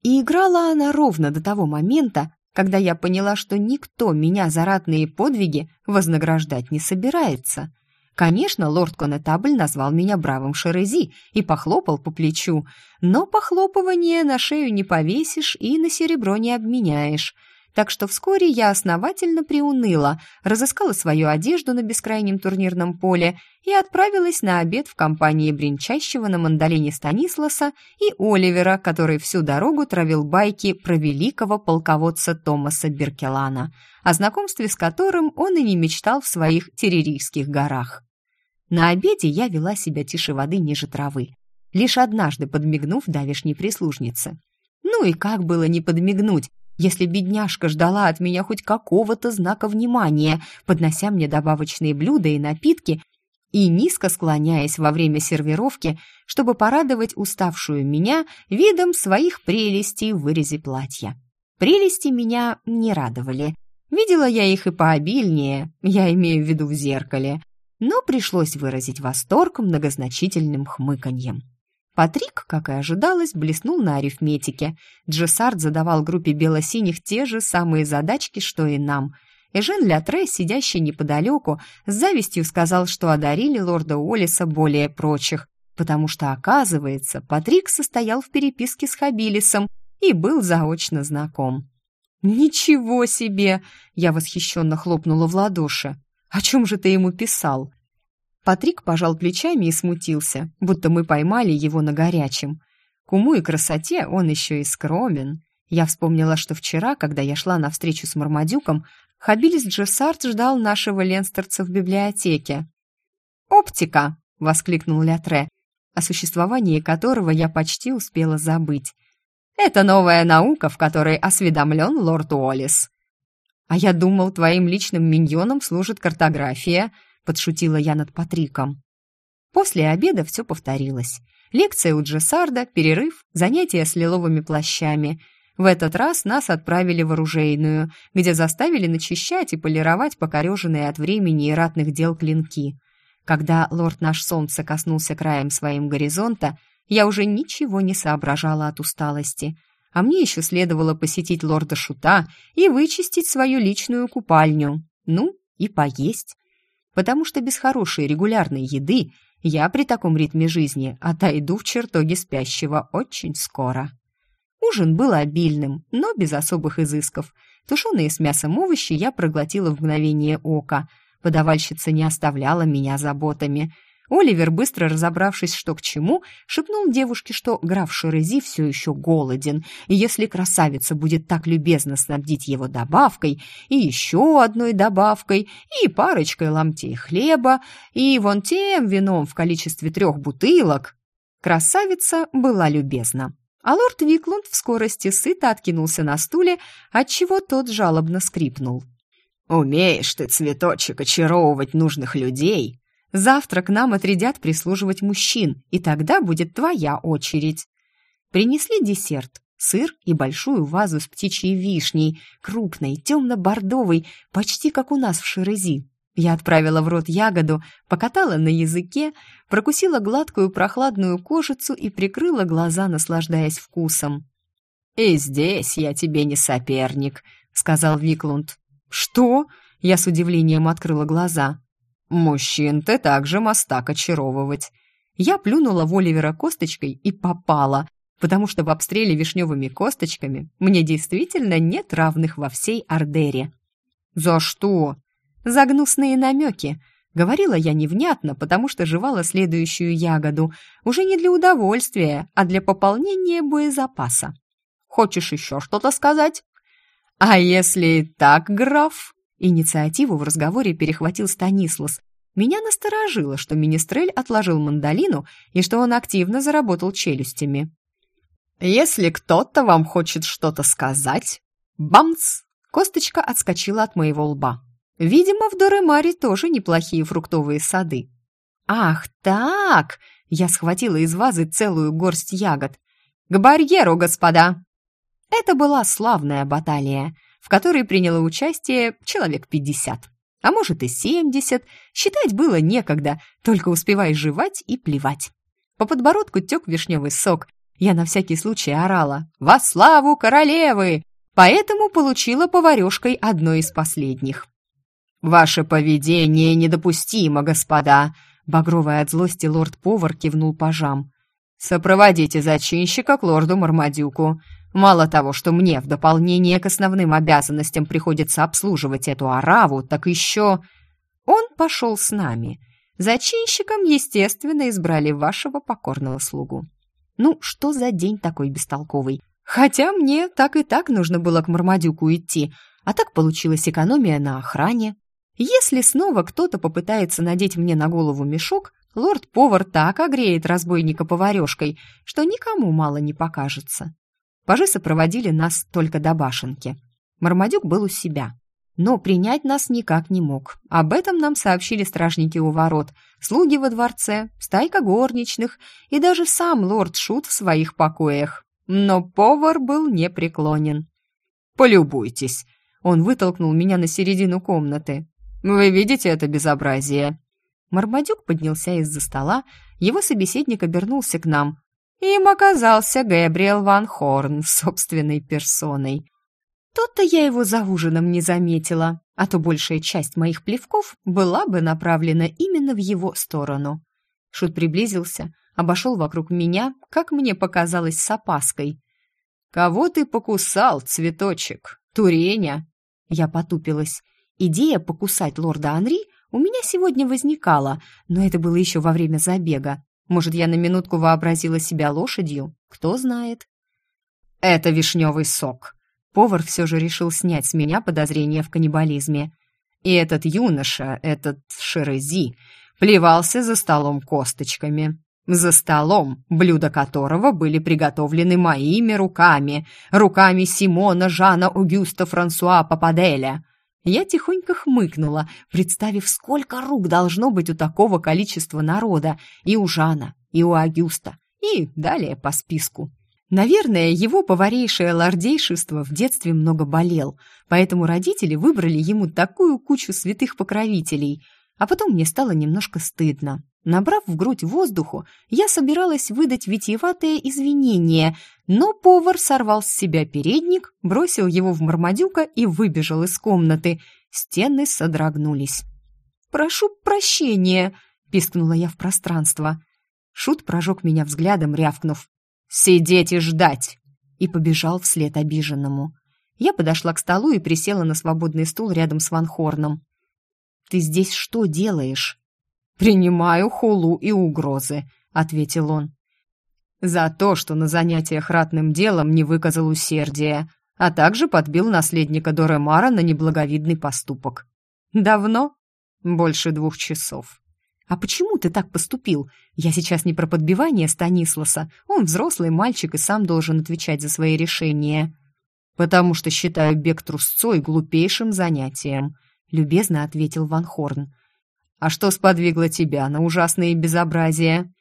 и играла она ровно до того момента, когда я поняла, что никто меня за ратные подвиги вознаграждать не собирается. Конечно, лорд Конетабль назвал меня бравым Шерези и похлопал по плечу, но похлопывание на шею не повесишь и на серебро не обменяешь — так что вскоре я основательно приуныла, разыскала свою одежду на бескрайнем турнирном поле и отправилась на обед в компании бренчащего на мандолине Станисласа и Оливера, который всю дорогу травил байки про великого полководца Томаса Беркелана, о знакомстве с которым он и не мечтал в своих террорийских горах. На обеде я вела себя тише воды ниже травы, лишь однажды подмигнув давешней прислужнице. Ну и как было не подмигнуть, если бедняжка ждала от меня хоть какого-то знака внимания, поднося мне добавочные блюда и напитки и низко склоняясь во время сервировки, чтобы порадовать уставшую меня видом своих прелестей в вырезе платья. Прелести меня не радовали. Видела я их и пообильнее, я имею в виду в зеркале, но пришлось выразить восторг многозначительным хмыканьем. Патрик, как и ожидалось, блеснул на арифметике. Джессард задавал группе белосиних те же самые задачки, что и нам. Эжен Лятре, сидящий неподалеку, с завистью сказал, что одарили лорда Уоллиса более прочих, потому что, оказывается, Патрик состоял в переписке с Хабилисом и был заочно знаком. «Ничего себе!» — я восхищенно хлопнула в ладоши. «О чем же ты ему писал?» Патрик пожал плечами и смутился, будто мы поймали его на горячем. К уму и красоте он еще и скромен. Я вспомнила, что вчера, когда я шла на встречу с Мармадюком, Хабилис Джессард ждал нашего ленстерца в библиотеке. «Оптика!» — воскликнул Лятре, о существовании которого я почти успела забыть. «Это новая наука, в которой осведомлен лорд Уоллес». «А я думал, твоим личным миньоном служит картография», — подшутила я над Патриком. После обеда все повторилось. Лекция у Джессарда, перерыв, занятия с лиловыми плащами. В этот раз нас отправили в оружейную, где заставили начищать и полировать покореженные от времени и ратных дел клинки. Когда лорд наш солнце коснулся краем своим горизонта, я уже ничего не соображала от усталости. А мне еще следовало посетить лорда Шута и вычистить свою личную купальню. Ну, и поесть потому что без хорошей регулярной еды я при таком ритме жизни отойду в чертоги спящего очень скоро. Ужин был обильным, но без особых изысков. Тушеные с мясом овощи я проглотила в мгновение ока. Подавальщица не оставляла меня заботами – Оливер, быстро разобравшись, что к чему, шепнул девушке, что граф Шерези все еще голоден, и если красавица будет так любезно снабдить его добавкой, и еще одной добавкой, и парочкой ломтей хлеба, и вон тем вином в количестве трех бутылок, красавица была любезна. А лорд Виклунд в скорости сыто откинулся на стуле, отчего тот жалобно скрипнул. «Умеешь ты, цветочек, очаровывать нужных людей!» Завтра к нам отрядят прислуживать мужчин, и тогда будет твоя очередь. Принесли десерт. сыр и большую вазу с птичьей вишней, крупной, темно-бордовой, почти как у нас в Шерези. Я отправила в рот ягоду, покатала на языке, прокусила гладкую прохладную кожицу и прикрыла глаза, наслаждаясь вкусом. «И здесь я тебе не соперник», — сказал Виклунд. «Что?» — я с удивлением открыла глаза. «Мужчин ты также мастак очаровывать». Я плюнула в Оливера косточкой и попала, потому что в обстреле вишневыми косточками мне действительно нет равных во всей Ардере. «За что?» «За гнусные намеки», Говорила я невнятно, потому что жевала следующую ягоду, уже не для удовольствия, а для пополнения боезапаса. «Хочешь еще что-то сказать?» «А если так, граф?» Инициативу в разговоре перехватил Станислас. Меня насторожило, что Министрель отложил мандолину и что он активно заработал челюстями. «Если кто-то вам хочет что-то сказать...» Бамц! Косточка отскочила от моего лба. Видимо, в Доремаре тоже неплохие фруктовые сады. «Ах, так!» Я схватила из вазы целую горсть ягод. «К барьеру, господа!» Это была славная баталия, в которой приняло участие человек пятьдесят. А может и семьдесят. Считать было некогда, только успевай жевать и плевать. По подбородку тек вишневый сок, я на всякий случай орала «Во славу королевы!», поэтому получила поварешкой одной из последних. «Ваше поведение недопустимо, господа!» Багровый от злости лорд-повар кивнул пажам. «Сопроводите зачинщика к лорду Мармадюку. Мало того, что мне в дополнение к основным обязанностям приходится обслуживать эту араву, так еще...» Он пошел с нами. Зачинщиком, естественно, избрали вашего покорного слугу. Ну, что за день такой бестолковый? Хотя мне так и так нужно было к Мармадюку идти, а так получилась экономия на охране. Если снова кто-то попытается надеть мне на голову мешок, лорд-повар так огреет разбойника поварешкой, что никому мало не покажется. Пажи сопроводили нас только до башенки. Мармадюк был у себя но принять нас никак не мог. Об этом нам сообщили стражники у ворот, слуги во дворце, стайка горничных и даже сам лорд Шут в своих покоях. Но повар был непреклонен. «Полюбуйтесь!» Он вытолкнул меня на середину комнаты. «Вы видите это безобразие?» Мармадюк поднялся из-за стола, его собеседник обернулся к нам. Им оказался Гэбриэл Ван Хорн собственной персоной. Тут-то я его за ужином не заметила, а то большая часть моих плевков была бы направлена именно в его сторону. Шут приблизился, обошел вокруг меня, как мне показалось, с опаской. «Кого ты покусал, цветочек? Туреня?» Я потупилась. Идея покусать лорда Анри у меня сегодня возникала, но это было еще во время забега. Может, я на минутку вообразила себя лошадью? Кто знает. «Это вишневый сок», Повар все же решил снять с меня подозрения в каннибализме. И этот юноша, этот Шерези, плевался за столом косточками. За столом, блюда которого были приготовлены моими руками, руками Симона Жана Огюста Франсуа Пападеля. Я тихонько хмыкнула, представив, сколько рук должно быть у такого количества народа, и у Жана, и у Агюста, и далее по списку. Наверное, его поварейшее лордейшество в детстве много болел, поэтому родители выбрали ему такую кучу святых покровителей. А потом мне стало немножко стыдно. Набрав в грудь воздуху, я собиралась выдать витиеватое извинение, но повар сорвал с себя передник, бросил его в Мармадюка и выбежал из комнаты. Стены содрогнулись. «Прошу прощения!» — пискнула я в пространство. Шут прожег меня взглядом, рявкнув. «Сидеть и ждать!» и побежал вслед обиженному. Я подошла к столу и присела на свободный стул рядом с Ван Хорном. «Ты здесь что делаешь?» «Принимаю хулу и угрозы», — ответил он. «За то, что на занятиях ратным делом не выказал усердия, а также подбил наследника Доремара на неблаговидный поступок. Давно? Больше двух часов. «А почему ты так поступил? Я сейчас не про подбивание Станисласа. Он взрослый мальчик и сам должен отвечать за свои решения». «Потому что считаю бег трусцой глупейшим занятием», — любезно ответил Ван Хорн. «А что сподвигло тебя на ужасные безобразия?»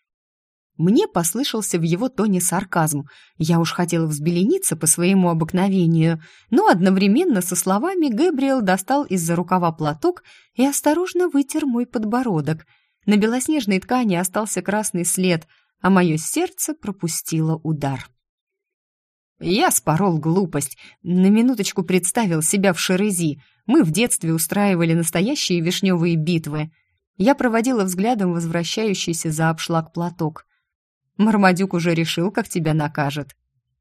Мне послышался в его тоне сарказм. Я уж хотела взбелениться по своему обыкновению, но одновременно со словами Гэбриэл достал из-за рукава платок и осторожно вытер мой подбородок. На белоснежной ткани остался красный след, а мое сердце пропустило удар. Я спорол глупость. На минуточку представил себя в Шерези. Мы в детстве устраивали настоящие вишневые битвы. Я проводила взглядом возвращающийся за обшлаг платок. Мармадюк уже решил, как тебя накажет.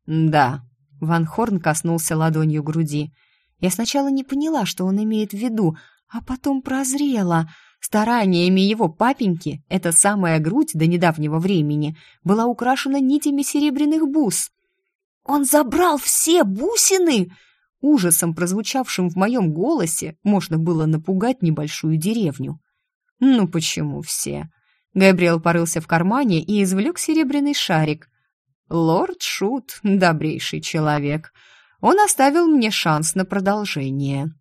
Да. Ван Хорн коснулся ладонью груди. Я сначала не поняла, что он имеет в виду, а потом прозрела. Стараниями его папеньки эта самая грудь до недавнего времени была украшена нитями серебряных бус. «Он забрал все бусины!» Ужасом, прозвучавшим в моем голосе, можно было напугать небольшую деревню. «Ну почему все?» Габриэл порылся в кармане и извлек серебряный шарик. «Лорд Шут — добрейший человек. Он оставил мне шанс на продолжение».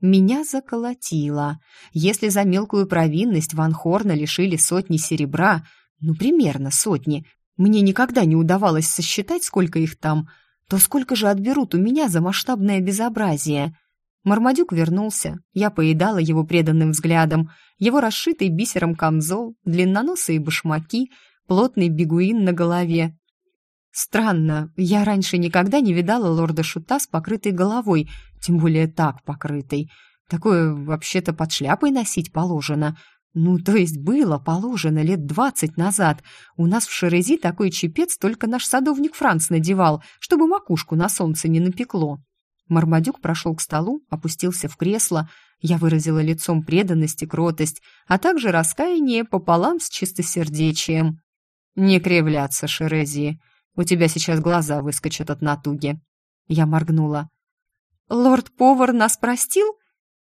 Меня заколотило. Если за мелкую провинность Ван Хорна лишили сотни серебра, ну, примерно сотни, мне никогда не удавалось сосчитать, сколько их там, то сколько же отберут у меня за масштабное безобразие? Мармадюк вернулся. Я поедала его преданным взглядом. Его расшитый бисером камзол, длинноносые башмаки, плотный бегуин на голове. Странно, я раньше никогда не видала лорда Шута с покрытой головой, тем более так покрытой. Такое вообще-то под шляпой носить положено. Ну, то есть было положено лет двадцать назад. У нас в Шерези такой чепец только наш садовник Франц надевал, чтобы макушку на солнце не напекло. Мармадюк прошел к столу, опустился в кресло. Я выразила лицом преданность и кротость, а также раскаяние пополам с чистосердечием. «Не кривляться, Шерези. У тебя сейчас глаза выскочат от натуги». Я моргнула. «Лорд-повар нас простил?»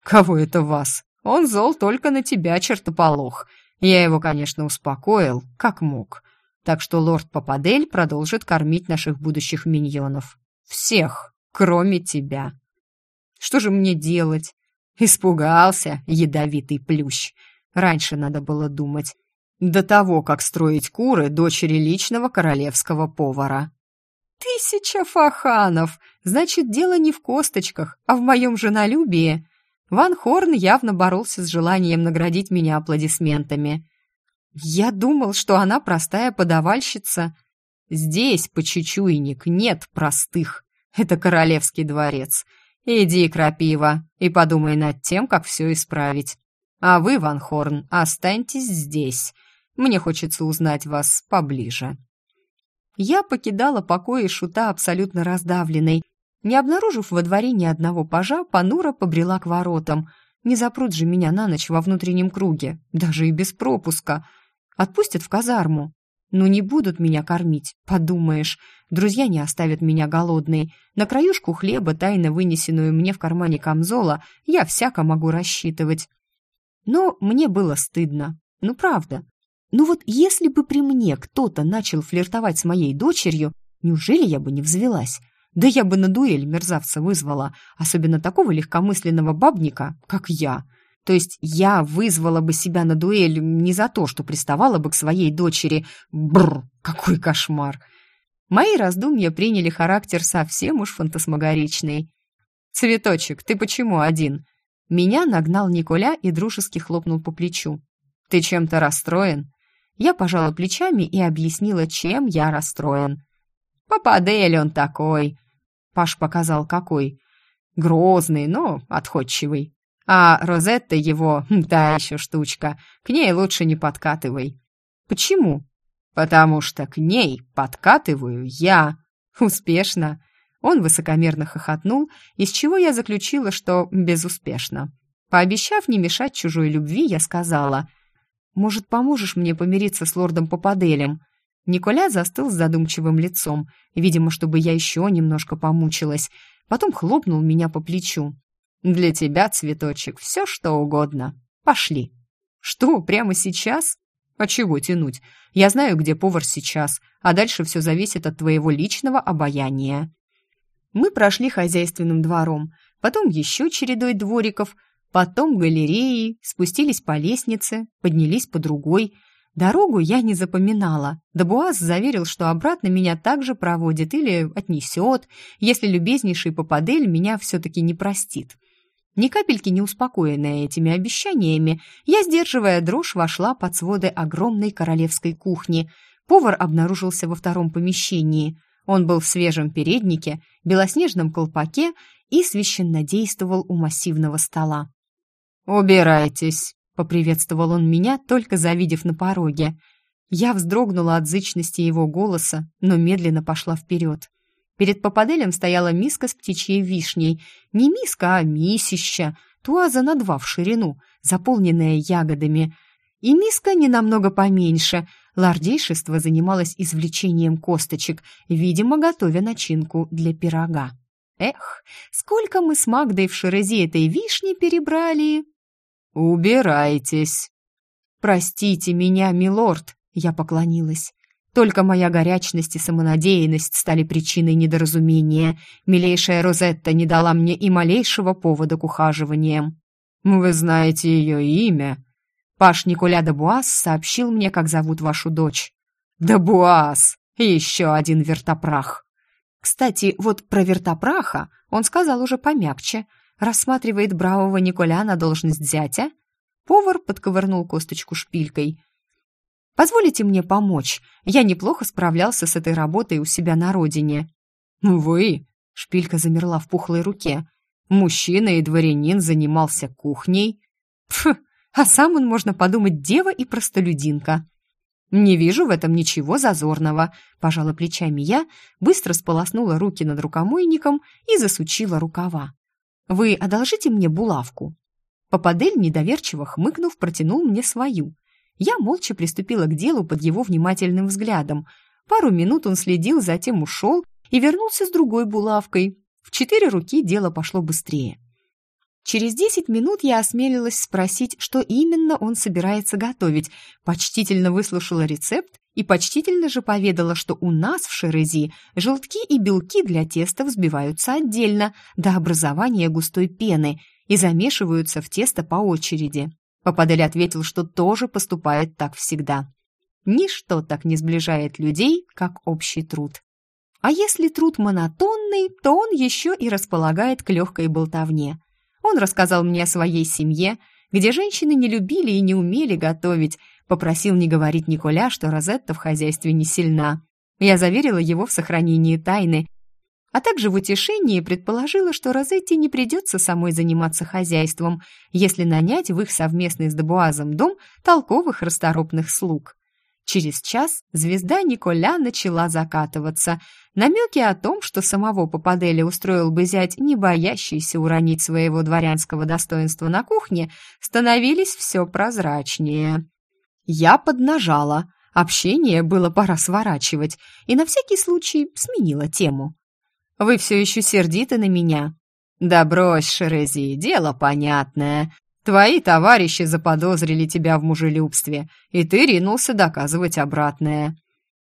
«Кого это вас? Он зол только на тебя, чертополох. Я его, конечно, успокоил, как мог. Так что лорд Пападель продолжит кормить наших будущих миньонов. Всех!» Кроме тебя. Что же мне делать? Испугался, ядовитый плющ. Раньше надо было думать. До того, как строить куры дочери личного королевского повара. Тысяча фаханов! Значит, дело не в косточках, а в моем женолюбии. Ван Хорн явно боролся с желанием наградить меня аплодисментами. Я думал, что она простая подавальщица. Здесь, почечуйник, нет простых. Это королевский дворец. Иди, крапива, и подумай над тем, как все исправить. А вы, Ван Хорн, останьтесь здесь. Мне хочется узнать вас поближе». Я покидала покои шута абсолютно раздавленной. Не обнаружив во дворе ни одного пажа, Панура побрела к воротам. Не запрут же меня на ночь во внутреннем круге, даже и без пропуска. Отпустят в казарму. Ну не будут меня кормить, подумаешь. Друзья не оставят меня голодной. На краюшку хлеба, тайно вынесенную мне в кармане камзола, я всяко могу рассчитывать. Но мне было стыдно. Ну правда. Ну вот если бы при мне кто-то начал флиртовать с моей дочерью, неужели я бы не взвелась? Да я бы на дуэль мерзавца вызвала, особенно такого легкомысленного бабника, как я. То есть я вызвала бы себя на дуэль не за то, что приставала бы к своей дочери. Бррр, какой кошмар! Мои раздумья приняли характер совсем уж фантасмагоричный. «Цветочек, ты почему один?» Меня нагнал Николя и дружески хлопнул по плечу. «Ты чем-то расстроен?» Я пожала плечами и объяснила, чем я расстроен. «Попадель он такой!» Паш показал, какой. Грозный, но отходчивый. А Розетта его, та еще штучка, к ней лучше не подкатывай. Почему? Потому что к ней подкатываю я. Успешно. Он высокомерно хохотнул, из чего я заключила, что безуспешно. Пообещав не мешать чужой любви, я сказала, «Может, поможешь мне помириться с лордом Попаделем?» Николя застыл с задумчивым лицом, видимо, чтобы я еще немножко помучилась. Потом хлопнул меня по плечу. Для тебя, цветочек, все что угодно. Пошли. Что, прямо сейчас? А чего тянуть? Я знаю, где повар сейчас, а дальше все зависит от твоего личного обаяния. Мы прошли хозяйственным двором, потом еще чередой двориков, потом галереей, спустились по лестнице, поднялись по другой. Дорогу я не запоминала. Дебуаз заверил, что обратно меня также проводит или отнесет, если любезнейший Пападель меня все-таки не простит. Ни капельки не успокоенная этими обещаниями, я, сдерживая дрожь, вошла под своды огромной королевской кухни. Повар обнаружился во втором помещении. Он был в свежем переднике, белоснежном колпаке и священно действовал у массивного стола. «Убирайтесь», — поприветствовал он меня, только завидев на пороге. Я вздрогнула от зычности его голоса, но медленно пошла вперед. Перед попаделем стояла миска с птичьей вишней. Не миска, а мисища, туаза на два в ширину, заполненная ягодами. И миска не намного поменьше. Лордейшество занималось извлечением косточек, видимо, готовя начинку для пирога. Эх, сколько мы с Магдой в Шерезе этой вишни перебрали! «Убирайтесь!» «Простите меня, милорд!» — я поклонилась. Только моя горячность и самонадеянность стали причиной недоразумения. Милейшая Розетта не дала мне и малейшего повода к ухаживаниям. «Вы знаете ее имя?» Паш Николя де Буас сообщил мне, как зовут вашу дочь. «Да Буас! Еще один вертопрах!» Кстати, вот про вертопраха он сказал уже помягче — рассматривает бравого Николя на должность зятя. Повар подковырнул косточку шпилькой. «Позволите мне помочь. Я неплохо справлялся с этой работой у себя на родине». «Вы?» — шпилька замерла в пухлой руке. «Мужчина и дворянин занимался кухней». «Пф, а сам он, можно подумать, дева и простолюдинка». «Не вижу в этом ничего зазорного», — пожала плечами я, быстро сполоснула руки над рукомойником и засучила рукава. Вы одолжите мне булавку?» Попадель, недоверчиво хмыкнув, протянул мне свою. Я молча приступила к делу под его внимательным взглядом. Пару минут он следил, затем ушел и вернулся с другой булавкой. В четыре руки дело пошло быстрее. Через десять минут я осмелилась спросить, что именно он собирается готовить, почтительно выслушала рецепт и почтительно же поведала, что у нас в Шерези желтки и белки для теста взбиваются отдельно до образования густой пены и замешиваются в тесто по очереди. Попадель ответил, что тоже поступает так всегда. Ничто так не сближает людей, как общий труд. А если труд монотонный, то он еще и располагает к легкой болтовне. Он рассказал мне о своей семье, где женщины не любили и не умели готовить, Попросил не говорить Николя, что Розетта в хозяйстве не сильна. Я заверила его в сохранении тайны, а также в утешении предположила, что Розетте не придется самой заниматься хозяйством, если нанять в их совместный с Дебуазом дом толковых расторопных слуг. Через час звезда Николя начала закатываться. Намеки о том, что самого Попаделя устроил бы зять, не боящийся уронить своего дворянского достоинства на кухне, становились все прозрачнее. Я поднажала. Общение было пора сворачивать, и на всякий случай сменила тему. «Вы все еще сердиты на меня?» «Да брось, Шерези, дело понятное. Твои товарищи заподозрили тебя в мужелюбстве, и ты ринулся доказывать обратное».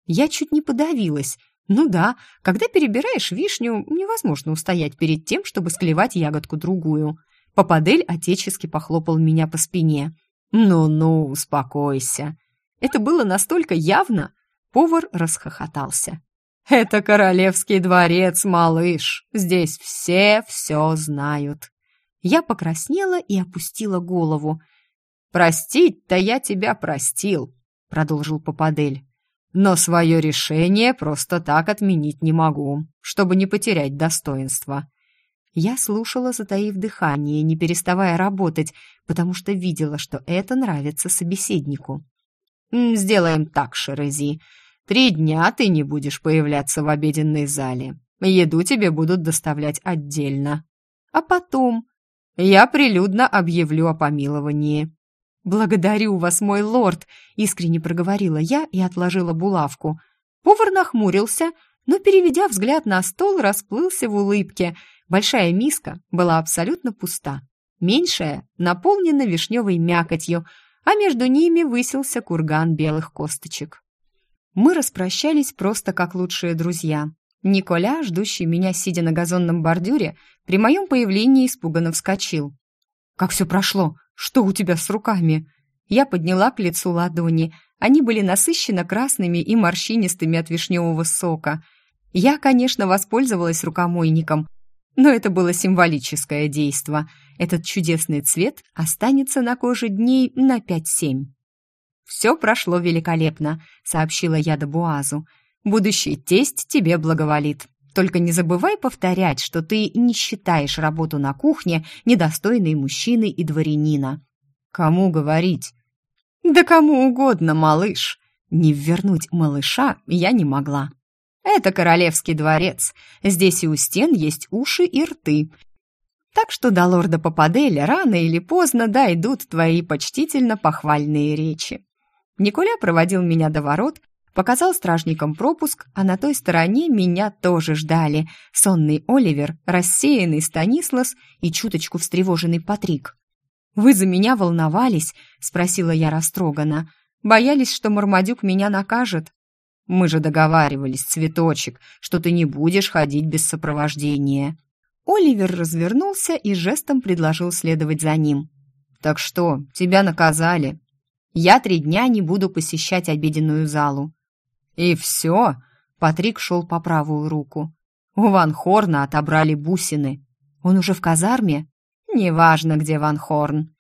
Я чуть не подавилась. Ну да, когда перебираешь вишню, невозможно устоять перед тем, чтобы склевать ягодку другую. Попадель отечески похлопал меня по спине. «Ну-ну, успокойся». Это было настолько явно. Повар расхохотался. «Это королевский дворец, малыш. Здесь все все знают». Я покраснела и опустила голову. «Простить-то я тебя простил», — продолжил Попадель. «Но свое решение просто так отменить не могу, чтобы не потерять достоинства. Я слушала, затаив дыхание, не переставая работать, потому что видела, что это нравится собеседнику. «Сделаем так, Шерези. Три дня ты не будешь появляться в обеденной зале. Еду тебе будут доставлять отдельно. А потом я прилюдно объявлю о помиловании». «Благодарю вас, мой лорд!» — искренне проговорила я и отложила булавку. Повар нахмурился, но, переведя взгляд на стол, расплылся в улыбке — Большая миска была абсолютно пуста. Меньшая наполнена вишневой мякотью, а между ними высился курган белых косточек. Мы распрощались просто как лучшие друзья. Николя, ждущий меня, сидя на газонном бордюре, при моем появлении испуганно вскочил. «Как все прошло? Что у тебя с руками?» Я подняла к лицу ладони. Они были насыщенно красными и морщинистыми от вишневого сока. Я, конечно, воспользовалась рукомойником, но это было символическое действо. Этот чудесный цвет останется на коже дней на пять-семь. «Все прошло великолепно», — сообщила я Дабуазу. «Будущий тесть тебе благоволит. Только не забывай повторять, что ты не считаешь работу на кухне недостойной мужчины и дворянина». «Кому говорить?» «Да кому угодно, малыш». Не ввернуть малыша я не могла. Это королевский дворец. Здесь и у стен есть уши и рты. Так что до лорда Пападеля рано или поздно дойдут твои почтительно похвальные речи. Николя проводил меня до ворот, показал стражникам пропуск, а на той стороне меня тоже ждали сонный Оливер, рассеянный Станислас и чуточку встревоженный Патрик. «Вы за меня волновались?» — спросила я растроганно. «Боялись, что Мармадюк меня накажет?» «Мы же договаривались, цветочек, что ты не будешь ходить без сопровождения». Оливер развернулся и жестом предложил следовать за ним. «Так что, тебя наказали?» Я три дня не буду посещать обеденную залу». «И все?» — Патрик шел по правую руку. «У Ван Хорна отобрали бусины. Он уже в казарме?» «Неважно, где Ван Хорн.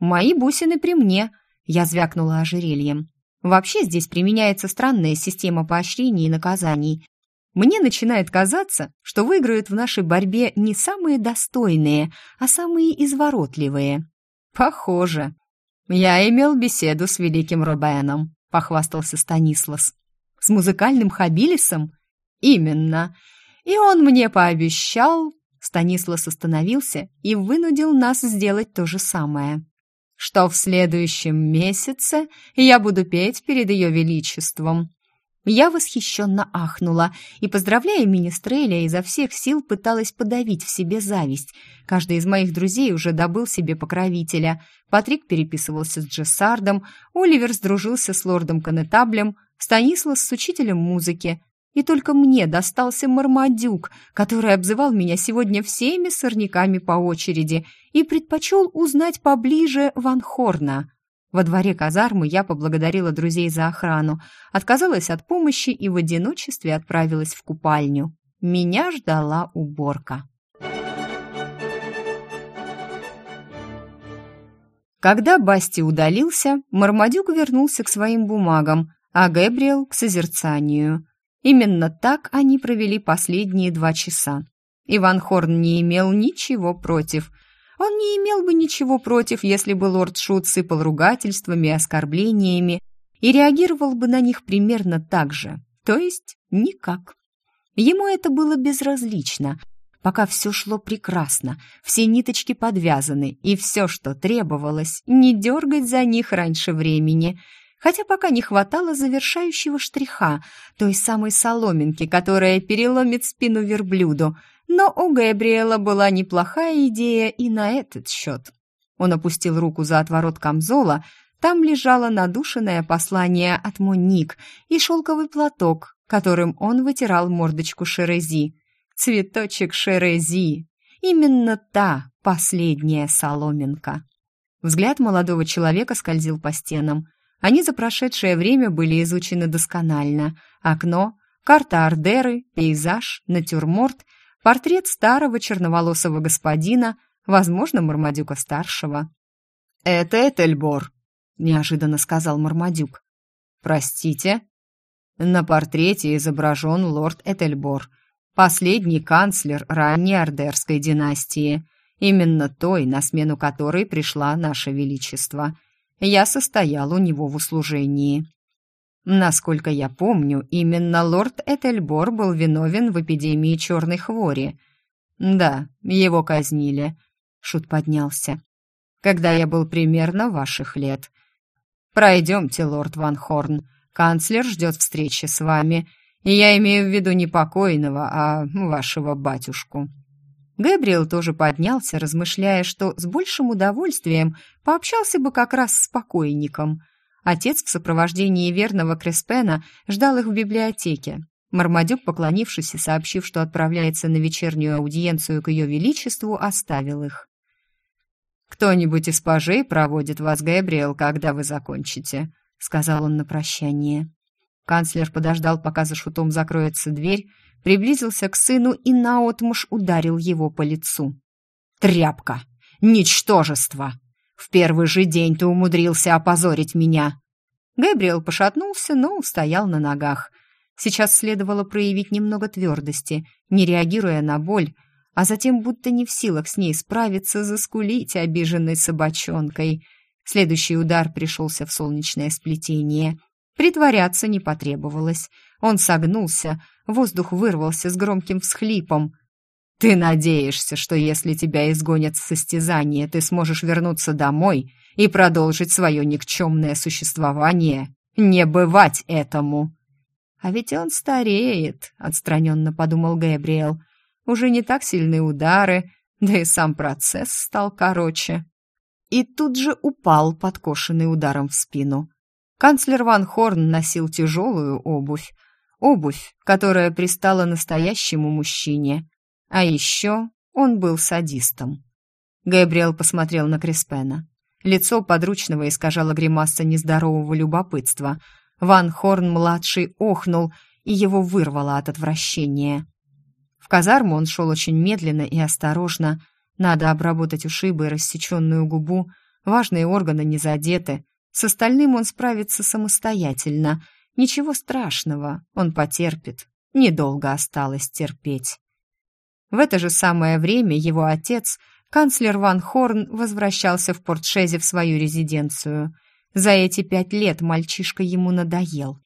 Мои бусины при мне», — я звякнула ожерельем. «Вообще здесь применяется странная система поощрений и наказаний. Мне начинает казаться, что выиграют в нашей борьбе не самые достойные, а самые изворотливые». «Похоже», «Я имел беседу с великим Робеном», — похвастался Станислас. «С музыкальным Хабилисом?» «Именно. И он мне пообещал...» Станислас остановился и вынудил нас сделать то же самое. «Что в следующем месяце я буду петь перед ее величеством. Я восхищенно ахнула и, поздравляя Министреля, изо всех сил пыталась подавить в себе зависть. Каждый из моих друзей уже добыл себе покровителя. Патрик переписывался с Джессардом, Оливер сдружился с лордом Конетаблем, Станислав с учителем музыки. И только мне достался Мармадюк, который обзывал меня сегодня всеми сорняками по очереди и предпочел узнать поближе Ван Хорна. Во дворе казармы я поблагодарила друзей за охрану, отказалась от помощи и в одиночестве отправилась в купальню. Меня ждала уборка. Когда Басти удалился, Мармадюк вернулся к своим бумагам, а Гэбриэл — к созерцанию. Именно так они провели последние два часа. Иван Хорн не имел ничего против — он не имел бы ничего против, если бы лорд Шут сыпал ругательствами и оскорблениями и реагировал бы на них примерно так же, то есть никак. Ему это было безразлично, пока все шло прекрасно, все ниточки подвязаны, и все, что требовалось, не дергать за них раньше времени, хотя пока не хватало завершающего штриха, той самой соломинки, которая переломит спину верблюду — но у Габриэла была неплохая идея и на этот счет. Он опустил руку за отворот камзола, там лежало надушенное послание от Моник и шелковый платок, которым он вытирал мордочку Шерези. Цветочек Шерези. Именно та последняя соломинка. Взгляд молодого человека скользил по стенам. Они за прошедшее время были изучены досконально. Окно, карта Ардеры, пейзаж, натюрморт портрет старого черноволосого господина, возможно, Мармадюка-старшего. «Это Этельбор», — неожиданно сказал Мармадюк. «Простите?» На портрете изображен лорд Этельбор, последний канцлер ранней Ордерской династии, именно той, на смену которой пришла наше величество. Я состоял у него в услужении. Насколько я помню, именно лорд Этельбор был виновен в эпидемии черной хвори. Да, его казнили. Шут поднялся. Когда я был примерно ваших лет. Пройдемте, лорд Ван Хорн. Канцлер ждет встречи с вами. И я имею в виду не покойного, а вашего батюшку. Гэбриэл тоже поднялся, размышляя, что с большим удовольствием пообщался бы как раз с покойником — Отец в сопровождении верного Креспена ждал их в библиотеке. Мармадюк, поклонившись и сообщив, что отправляется на вечернюю аудиенцию к ее величеству, оставил их. «Кто-нибудь из пажей проводит вас, Габриэл, когда вы закончите», — сказал он на прощание. Канцлер подождал, пока за шутом закроется дверь, приблизился к сыну и наотмашь ударил его по лицу. «Тряпка! Ничтожество! В первый же день ты умудрился опозорить меня!» Габриэл пошатнулся, но устоял на ногах. Сейчас следовало проявить немного твердости, не реагируя на боль, а затем, будто не в силах с ней справиться, заскулить обиженной собачонкой. Следующий удар пришелся в солнечное сплетение. Притворяться не потребовалось. Он согнулся, воздух вырвался с громким всхлипом. «Ты надеешься, что если тебя изгонят с состязания, ты сможешь вернуться домой и продолжить свое никчемное существование? Не бывать этому!» «А ведь он стареет», — отстраненно подумал Габриэл. «Уже не так сильны удары, да и сам процесс стал короче». И тут же упал, подкошенный ударом в спину. Канцлер Ван Хорн носил тяжелую обувь, обувь, которая пристала настоящему мужчине. А еще он был садистом. Габриэл посмотрел на Криспена. Лицо подручного искажало гримаса нездорового любопытства — Ван Хорн-младший охнул, и его вырвало от отвращения. В казарму он шел очень медленно и осторожно. Надо обработать ушибы и рассеченную губу. Важные органы не задеты. С остальным он справится самостоятельно. Ничего страшного, он потерпит. Недолго осталось терпеть. В это же самое время его отец, канцлер Ван Хорн, возвращался в Портшезе в свою резиденцию – за эти пять лет мальчишка ему надоел.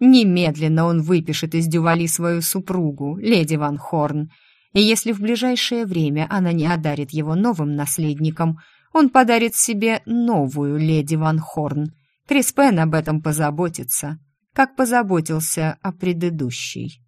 Немедленно он выпишет из Дювали свою супругу, леди Ван Хорн, и если в ближайшее время она не одарит его новым наследником, он подарит себе новую леди Ван Хорн. Криспен об этом позаботится, как позаботился о предыдущей.